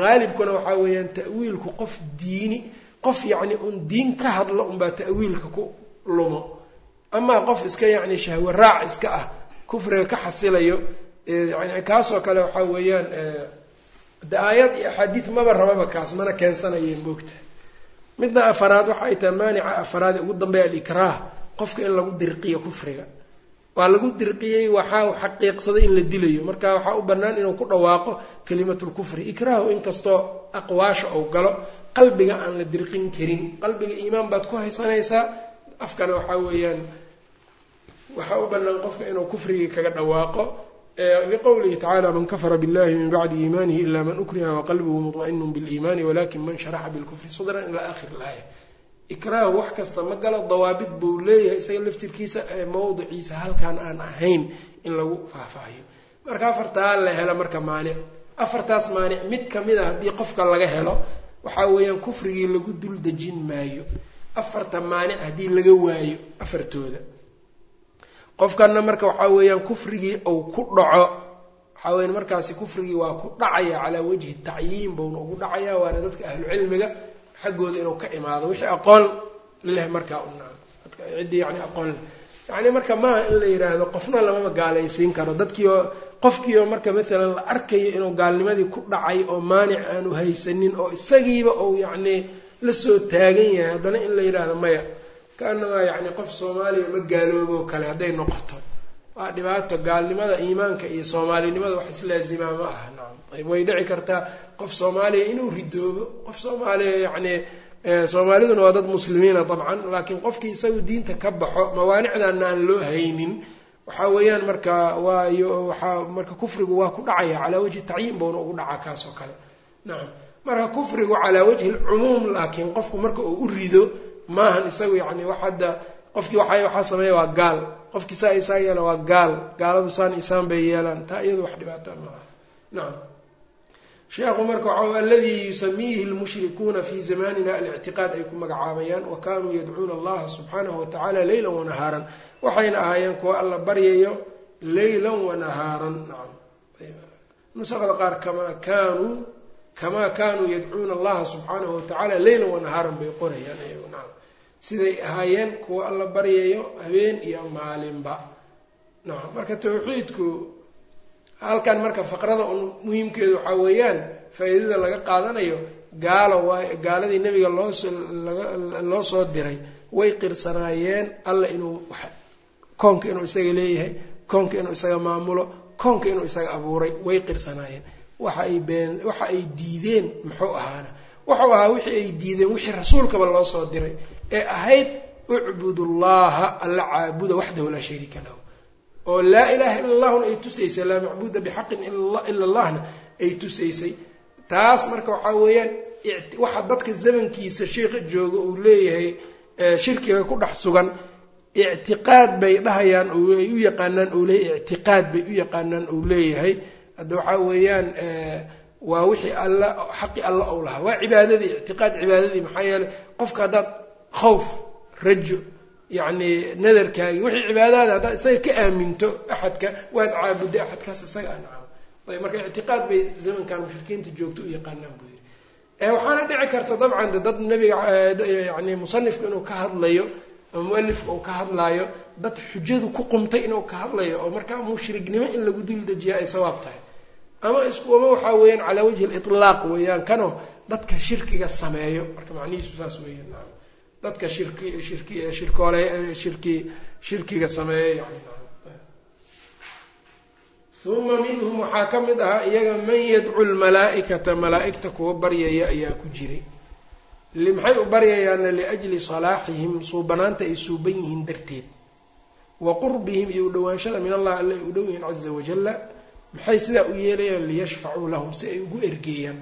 Haalibkuna waxaa weeyaan ta'wiilku qof diini qof yacni un diin ka hadlo unbaa ta'wiilka ku lumo. Amaa qof iska yacni shahwe raac iska ah kufriga ka xasilayo yani kaasoo kale waxaa weeyaan de aayad iyo axaadiid maba rababa kaas mana keensanayeen moogtahay midda afaraad waxa ay tahay maanica afaraad ugu dambeeya alikraah qofka in lagu dirqiyo kufriga. Waa lagu dirqiyey waxaa xaqiiqsaday in la dilayo. Marka waxaa u bannaan inuu ku dhawaaqo kalimatulkufri ikraahu inkastoo aqwaasha ou galo qalbiga aan la dirqin karin. Qalbiga iimaan baad ku haysanaysaa. Afkana waxaa weeyaan waxaa u bannaan qofka inuu kufrigii kaga dhawaaqo. Liqowlihi tacala man kafara billahi min bacdi iimaanihi ila man ukriha waqalbuhu muطma'inu biliimaani walakin man sharaxa bilkufri sadran ila akhiri ilaaya ikraahu wax kasta ma galo dawaabid buu leeyahay isaga laftirkiisa ee mawdiciisa halkaan aan ahayn in lagu faahfaahiyo. Marka afartaa la helo marka maanic. Afartaas maanic mid ka mid a haddii qofka laga helo waxaa weeyaan kufrigii lagu dul dejin maayo. Afarta maanic haddii laga waayo afartooda. Qofkanna marka waxaa weeyaan kufrigii uu ku dhaco waxaa weyan markaasi kufrigii waa ku dhacaya calaa wajhi tacyiin buuna ugu dhacaya waana dadka ahlucilmiga xaggooda inuu ka imaado. Wixii aqoon leh markaa u dadka ciddii yani aqoon leh yacni marka maaha in la yidhaahdo qofna lamaba gaalaysiin karo. Dadkiioo qofkiioo marka maalan la arkayo inuu gaalnimadii ku dhacay oo maanic aanu haysanin oo isagiiba uu yacni la soo taagan yahay haddana in la yidhaahdo maya. Kaanamaa yacni qof soomaaliya ma gaalooboo kale hadday noqoto. Waa dhibaato gaalnimada iimaanka iyo soomaalinimada wax islaazimaa ma aha. Nacam way dhici kartaa qof soomaaliya inuu ridoobo. Qof soomaaliya yacni soomaaliduna waa dad muslimiina dabcan laakiin qofkii isagu diinta ka baxo mawaanicdaana aan loo haynin waxaa weeyaan marka waayo waxaa marka kufrigu waa ku dhacaya calaa wajhi tacyiin buuna ugu dhacaa kaas oo kale. Nacam marka kufrigu calaa wajhi lcumuum laakiin qofku marka uu u rido maahan isagu yacni wax hadda qofkii waxa waxaa sameeya waa gaal. Qofkii saa isaa yeela waa gaal. Gaaladu saan isaan bay yeelaan. Taa iyadu wax dhibaata maaha nacam sheekhu marka waxa aladii yusamiihi lmushrikuuna fi zamanina alictiqaad ay ku magacaabayaan wa kanuu yadcuuna allaha subxaanahu watacaala leylan wanahaaran waxayna ahaayeen kuwa alla baryayo leylan wanahaaran nusaqda qaar kamaa kaanuu kamaa kaanuu yadcuuna allaha subxaanahu watacaala leylan wanahaaran bay qorayaan ayagu nacam. Siday ahaayeen kuwa alla baryayo habeen iyo maalinba. Nacam. Marka tawxiidku halkan marka faqrada un muhiimkeedu waxaa weeyaan faa-iidada laga qaadanayo gaalo waay gaaladii nebiga loosoo loo soo diray way qirsanaayeen alla inuu koonka inuu isaga leeyahay koonka inuu isaga maamulo koonka inuu isaga abuuray way qirsanaayeen waxa ay been waxa ay diideen muxuu ahaana. Wuxuu ahaa wixii ay diideen wixii rasuulkaba loo soo diray. Ee ahayd ucbudu llaha alla caabuda waxdahu laa shariika lahu oo laa ilaha ila allahuna ay tusaysay laa macbuuda bixaqin ila allahna ay tusaysay. Taas marka waxaa weeyaan waxa dadka zamankiisa sheikha jooga uu leeyahay shirkiga ku dhex sugan ictiqaad bay dhahayaan ay u yaqaanaan ou leeyahay ictiqaad bay u yaqaanaan ou leeyahay. Hadda waxaa weeyaan waa wixii alla xaqi alla ou lahaa. Waa cibaadadii ictiqaad cibaadadii maxaa yeeley qofka haddaad khawf rajo yacni nadarkaagii wixii cibaadada haddaad isaga ka aaminto axadka waad caabudday axadkaas isaga ayb marka ictiqaad bay zamankan mushrikiinta joogto u yaqaanaan buu yidhi. Waxaana dhici karta dabcan dad nabiga yani musanifku inuu ka hadlayo ama mualifka uu ka hadlaayo dad xujadu ku qumtay inuu ka hadlayo oo markaa mushrignimo in lagu dul dejiya ay sawaab tahay. Ama isku ama waxaa weeyaan calaa wajhi liطlaaq weeyaan kanoo dadka shirkiga sameeyo. Marka macnihiisu saas weeyaan dadka shirki shirki shirkoole shirki shirkiga sameeyo yani uma minhum waxaa ka mid ahaa iyaga man yadcu lmalaa'ikata malaa'igta kuwa baryaya ayaa ku jiray maxay u baryayaana liajli salaaxihim suubanaanta ay suuban yihiin darteed. Wa qurbihim iyo u dhowaanshada min allah alla ay u dhow yihiin caza wajalla maxay sidaa u yeelayaan liyashfacuu lahum si ay ugu ergeeyaan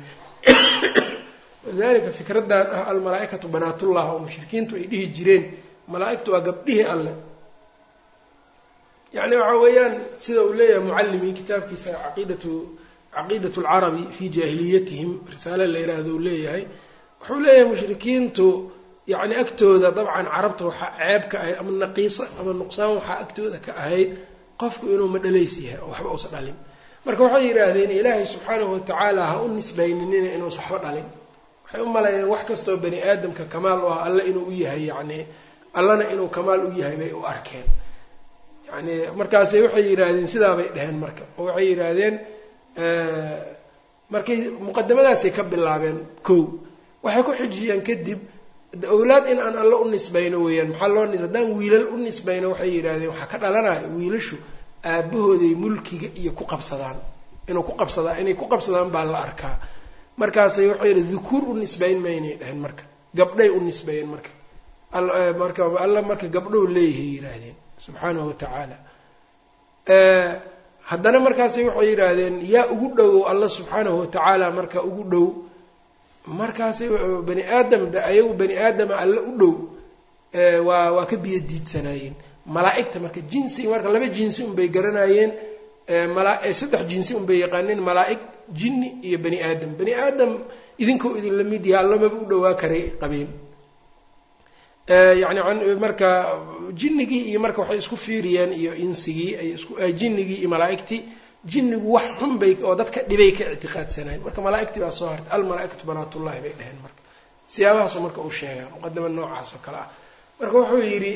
walidalika fikradan ah almalaa-ikatu banaatullah oo mushrikiintu ay dhihi jireen. Malaa-igtu waa gabdhihii alle. Yacni waxaa weeyaan sida uu leeyahay mucallimi kitaabkiisa caqiidatu caqiidat lcarabi fii jaahiliyatihim risaale la yidhaahdo uu leeyahay. Wuxuu leeyahay mushrikiintu yacni agtooda dabcan carabta waxaa ceeb ka ahayd ama naqiisa ama nuqsaan waxaa agtooda ka ahayd qofku inuu madhalays yahay oo waxba uusa dhalin. Marka waxay yidhaahdeen ilaahay subxaanahu watacaala ha u nisbayninina inuusa waxba dhalin waxay u maleeyeen wax kastoo bani aadamka kamaal u ah alle inuu u yahay yacni allana inuu kamaal u yahay bay u arkeen. Yani markaasay waxay yidhaahdeen sidaa bay dheheen marka. Oo waxay yidhaahdeen markay muqadamadaasay ka bilaabeen kow waxay ku xijiyeen kadib awlaad in aan alle u nisbayno weeyaan maxaa loo haddaan wiilal u nisbayno waxay yidhaahdeen waxaa ka dhalanaya wiilashu aabahooday mulkiga iyo ku qabsadaan. Inuu ku qabsadaa inay ku qabsadaan baa la arkaa markaasay waxay yidhi dukuur u nisbayn maynay dheheen marka. Gabdhay u nisbayeen marka. Marka alla marka gabdhow leeyahay yidhaahdeen subxaanahu watacaala haddana markaasay waxay yidhaahdeen yaa ugu dhow alla subxaanahu watacaala marka ugu dhow. Markaasay bani aadam ayagu bani aadama alle u dhow. Waa waa ka biyo diidsanaayeen malaa-igta marka jinsiga marka laba jinsi unbay garanayeen. Mala saddex jinsi unbay yaqaaneen malaa-ig jinni iyo bani aadam. Bani aadam idinkoo idinla mid yaha allamaba u dhowaa karay qabeen yani marka jinnigii iyo marka waxay isku fiiriyeen iyo insigii ay jinnigii iyo malaa-igtii jinnigu wax xun bay oo dadka dhibay ka ictiqaadsanayen marka malaa-igtii baa soo hartay almalaa-ikatu banaatullahi bay dheheen marka. Siyaabahaasoo marka uu sheegaa muqadama noocaas oo kale ah. Marka wuxuu yidhi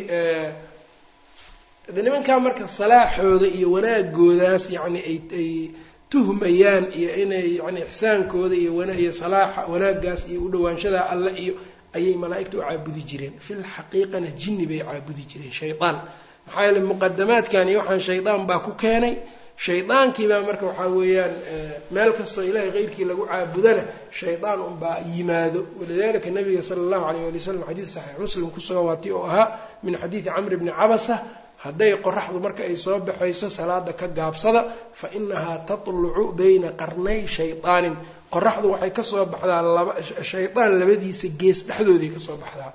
nimankaa marka salaaxooda iyo wanaagoodaas yacni ay ay tuhmayaan iyo inay yani ixsaankooda iyo wana iyo salaaxa wanaaggaas iyo u alle iyo ayay malaa-igta u caabudi jireen. Fil xaqiiqana jinni bay caabudi jireen shaydaan maxaa yeele muqadamaadkan waxaan shaydaan baa ku keenay. Shaydaankiibaa marka waxaa weeyaan meel kastoo ilaahay keyrkii lagu caabudana shaydaan unbaa yimaado. Walidalika nabiga sala allahu alayh wali wasalam xadiid saxiix muslim kusugan waati oo ahaa min xadiidi camri bni cabasa hadday qoraxdu marka ay soo baxayso salaada ka gaabsada fa inahaa tatlucu bayna qarnay shaydaanin qoraxdu waxay ka soo baxdaa laba shaydaan labadiisa gees dhexdooday ka soo baxdaa.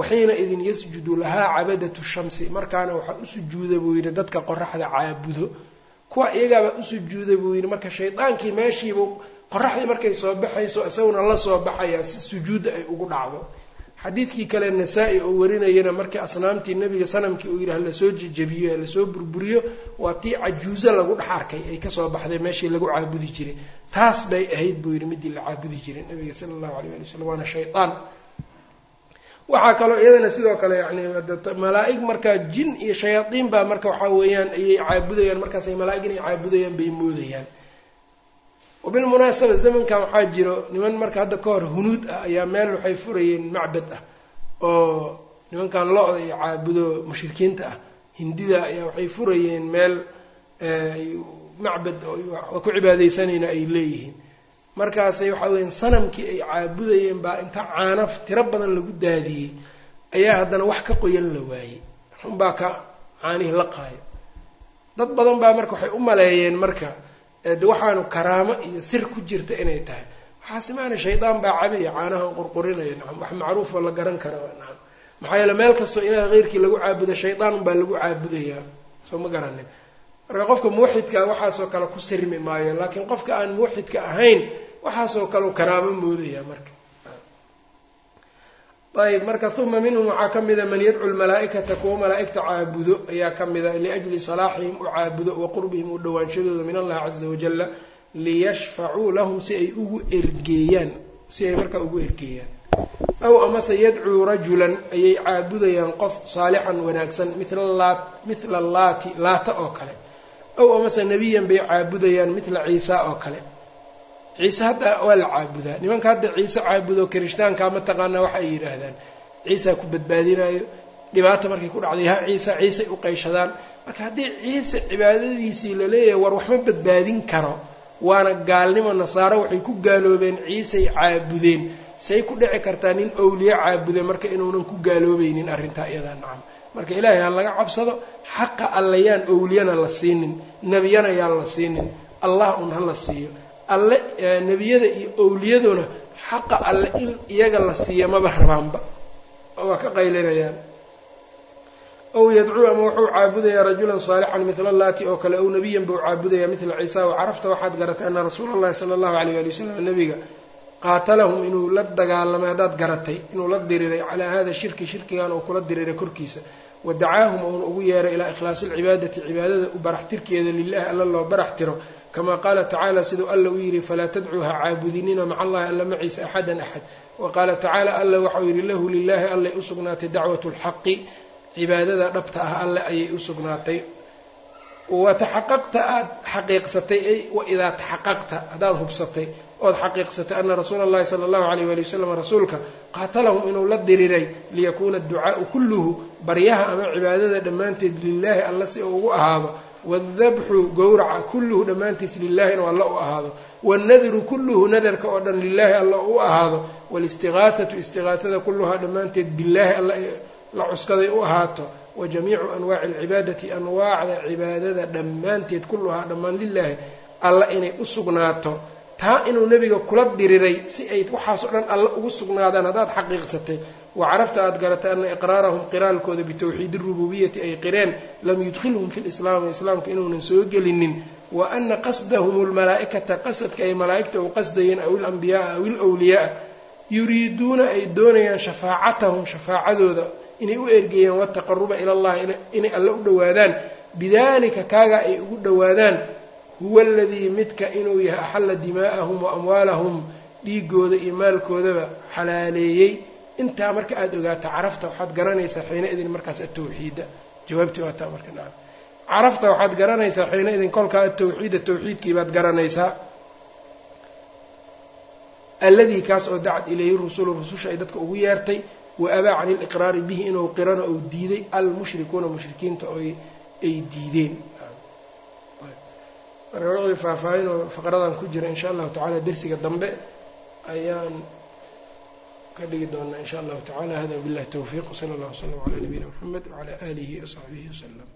Waxiina idin yasjudu lahaa cabadatu shamsi. Markaana waxaa u sujuuda buu yidhi dadka qoraxda caabudo. Kuwa iyagaabaa u sujuuda buu yidhi marka shaydaankii meeshiiba qoraxdii markay soo baxayso isaguna la soo baxayaa si sujuudda ay ugu dhacdo xadiidkii kale nasaa-i oo warinayana markii asnaamtii nebiga sanamkii uu yidhi halasoo jejebiyo halasoo burburiyo waa tii cajuuso lagu dhex arkay ay ka soo baxday meeshii lagu caabudi jiray. Taas bay ahayd buu yidhi midii la caabudi jiray nabiga sala allahu alayh ali wasalam waana shaydaan waxaa kaloo iyadana sidoo kale yani malaa-ig markaa jin iyo shayaadiin baa marka waxaa weeyaan ayay caabudayaan markaas ay malaa-ig inay caabudayaan bay moodayaan wabilmunaasaba zamankan waxaa jiro niman marka hadda ka hor hunuud ah ayaa meel waxay furayeen macbad ah oo nimankan lo-da iyo caabudo mushrikiinta ah hindida ayaa waxay furayeen meel macbad waa ku cibaadeysanayna ay leeyihiin. Markaasay waxaa weyan sanamkii ay caabudayeen baa inta caanaf tiro badan lagu daadiyey ayaa haddana wax ka qoyan la waayey. Xunbaa ka caanihii la qaayo dad badan baa marka waxay u maleeyeen marka de waxaanu karaamo iyo sir ku jirta inay tahay. Waxaase maana shaydaan baa cabaya caanahan qurqurinaya nacam wax macruufoo la garan kara nacam. Maxaa yeele meel kastoo ilaah keyrkii lagu caabudo shaydaan unbaa lagu caabudayaa. Soo ma garanin. Marka qofka muwaxidkaa waxaasoo kale ku sirmi maayo laakiin qofka aan muwaxidka ahayn waxaasoo kale karaamo moodaya marka ayb marka uma minhum waxaa ka mida man yadcu lmalaa-ikata kuwa malaa-igta caabudo ayaa ka mida liajli salaaxihim u caabudo wa qurbihim u dhawaanshadooda min allahi caza wajala liyashfacuu lahum si ay ugu ergeeyaan si ay markaa ugu ergeeyaan. Aw amase yadcuu rajulan ayay caabudayaan qof saalixan wanaagsan mila mithla laati laata oo kale. Aw amase nebiyan bay caabudayaan mithla ciisa oo kale ciise hadda waa la caabudaa. Nimanka hadda ciise caabudo kirishtaankaa mataqaanaa waxa ay yidhaahdaan. Ciisaa ku badbaadinayo dhibaata markay ku dhacday ha ciisa ciisay u qayshadaan marka haddii ciise cibaadadiisii la leeyahay war waxma badbaadin karo. Waana gaalnimo nasaaro waxay ku gaaloobeen ciisay caabudeen. Say ku dhici kartaa nin owliye caabuda marka inuunan ku gaaloobaynin arrintaa iyadaa nacam. Marka ilaahay ha laga cabsado xaqa alla yaan owliyana la siinin nebiyana yaan la siinin allah un ha la siiyo alle nebiyada iyo owliyaduna xaqa alle in iyaga la siiya maba rabaanba. Waa ka qaylinayaan. Ow yadcuu ama wuxuu caabudayaa rajulan saalixan mila laati oo kale ow nebiyan buu caabudaya mila ciisa o carafta. Waxaad garatay ana rasuula allahi sala allahu alayh ali wasalam nebiga qaatalahum inuu la dagaalamay haddaad garatay inuu la diriiray calaa hada shirki shirkigan uu kula diriiray korkiisa. Wadacaahum uuna ugu yeeray ilaa ikhlaasi alcibaadati cibaadada u baraxtirkeeda lilahi alla loo barax tiro kama qaala tacaala siduu alla u yidhi falaa tadcuu ha caabudinina maca allahi alla maciisa axadan axad wa qaala tacaala alla waxau yidhi lahu lilaahi allay u sugnaatay dacwatu lxaqi cibaadada dhabta ah alle ayay u sugnaatay wa taxaqaqta aada xaqiiqsatay ay wa idaa taxaqaqta haddaad hubsatay ood xaqiiqsatay ana rasuula allahi sala allahu alayh wali wasalam rasuulka qaatalahum inuu la diriray liyakuuna adducaau kulluhu baryaha ama cibaadada dhammaanteed lilaahi alla si uu ugu ahaado waaldabxu gowraca kulluhu dhammaantiis lilahi inuu alla u ahaado wannadru kulluhu nadarka oo dhan lilaahi alla u ahaado waalistiqaahatu istiqaahada kulluhaa dhammaanteed bilaahi alla la cuskaday u ahaato wa jamiicu anwaaci alcibaadati anwaacda cibaadada dhammaanteed kulluhaa dhammaan lilaahi alla inay u sugnaato taa inuu nebiga kula diriray si ay waxaasoo dhan alla ugu sugnaadaan haddaad xaqiiqsatay wa carafta aada garatay ana iqraarahum qiraalkooda bitawxiidi rububiyati ay qireen lam yudkhilhum fi lislaami islaamka inuunan soo gelinin. Wa ana qasdahum lmalaa'ikata qasadka ay malaa'igta u qasdayeen aw ilambiyaaa aw ilwliyaaa yuriiduuna ay doonayaan shafaacatahum shafaacadooda inay u ergeeyaan wataqaruba ila allahi inay alle u dhowaadaan. Bidalika kaaga ay ugu dhowaadaan huwa aladii midka inuu yahay axalla dimaa'ahum wa amwaalahum dhiigooda iyo maalkoodaba xalaaleeyey intaa marka aada ogaato carafta waxaad garanaysaa xiina idin markaas atawxiida jawaabtii waa taa marka nacam carafta waxaad garanaysaa xiina kolkaa atawxiida tawxiidkii baad garanaysaa. Alladii kaas oo dacad ilayhi rusulu rususha ay dadka ugu yeertay wa abaa cani liqraari bihi inuu qirano ou diiday almushrikuuna mushrikiinta oo ay diideen. Marka wixii faahfaahin oo faqradan ku jira insha allahu tacala dersiga dambe ayaan ka dhigi doonaa in sha allahu tacala hada billahi towfiiq wsala allah wslam calaa nabiyina mxamed wcalaa aalihi wasaxbihi wasalam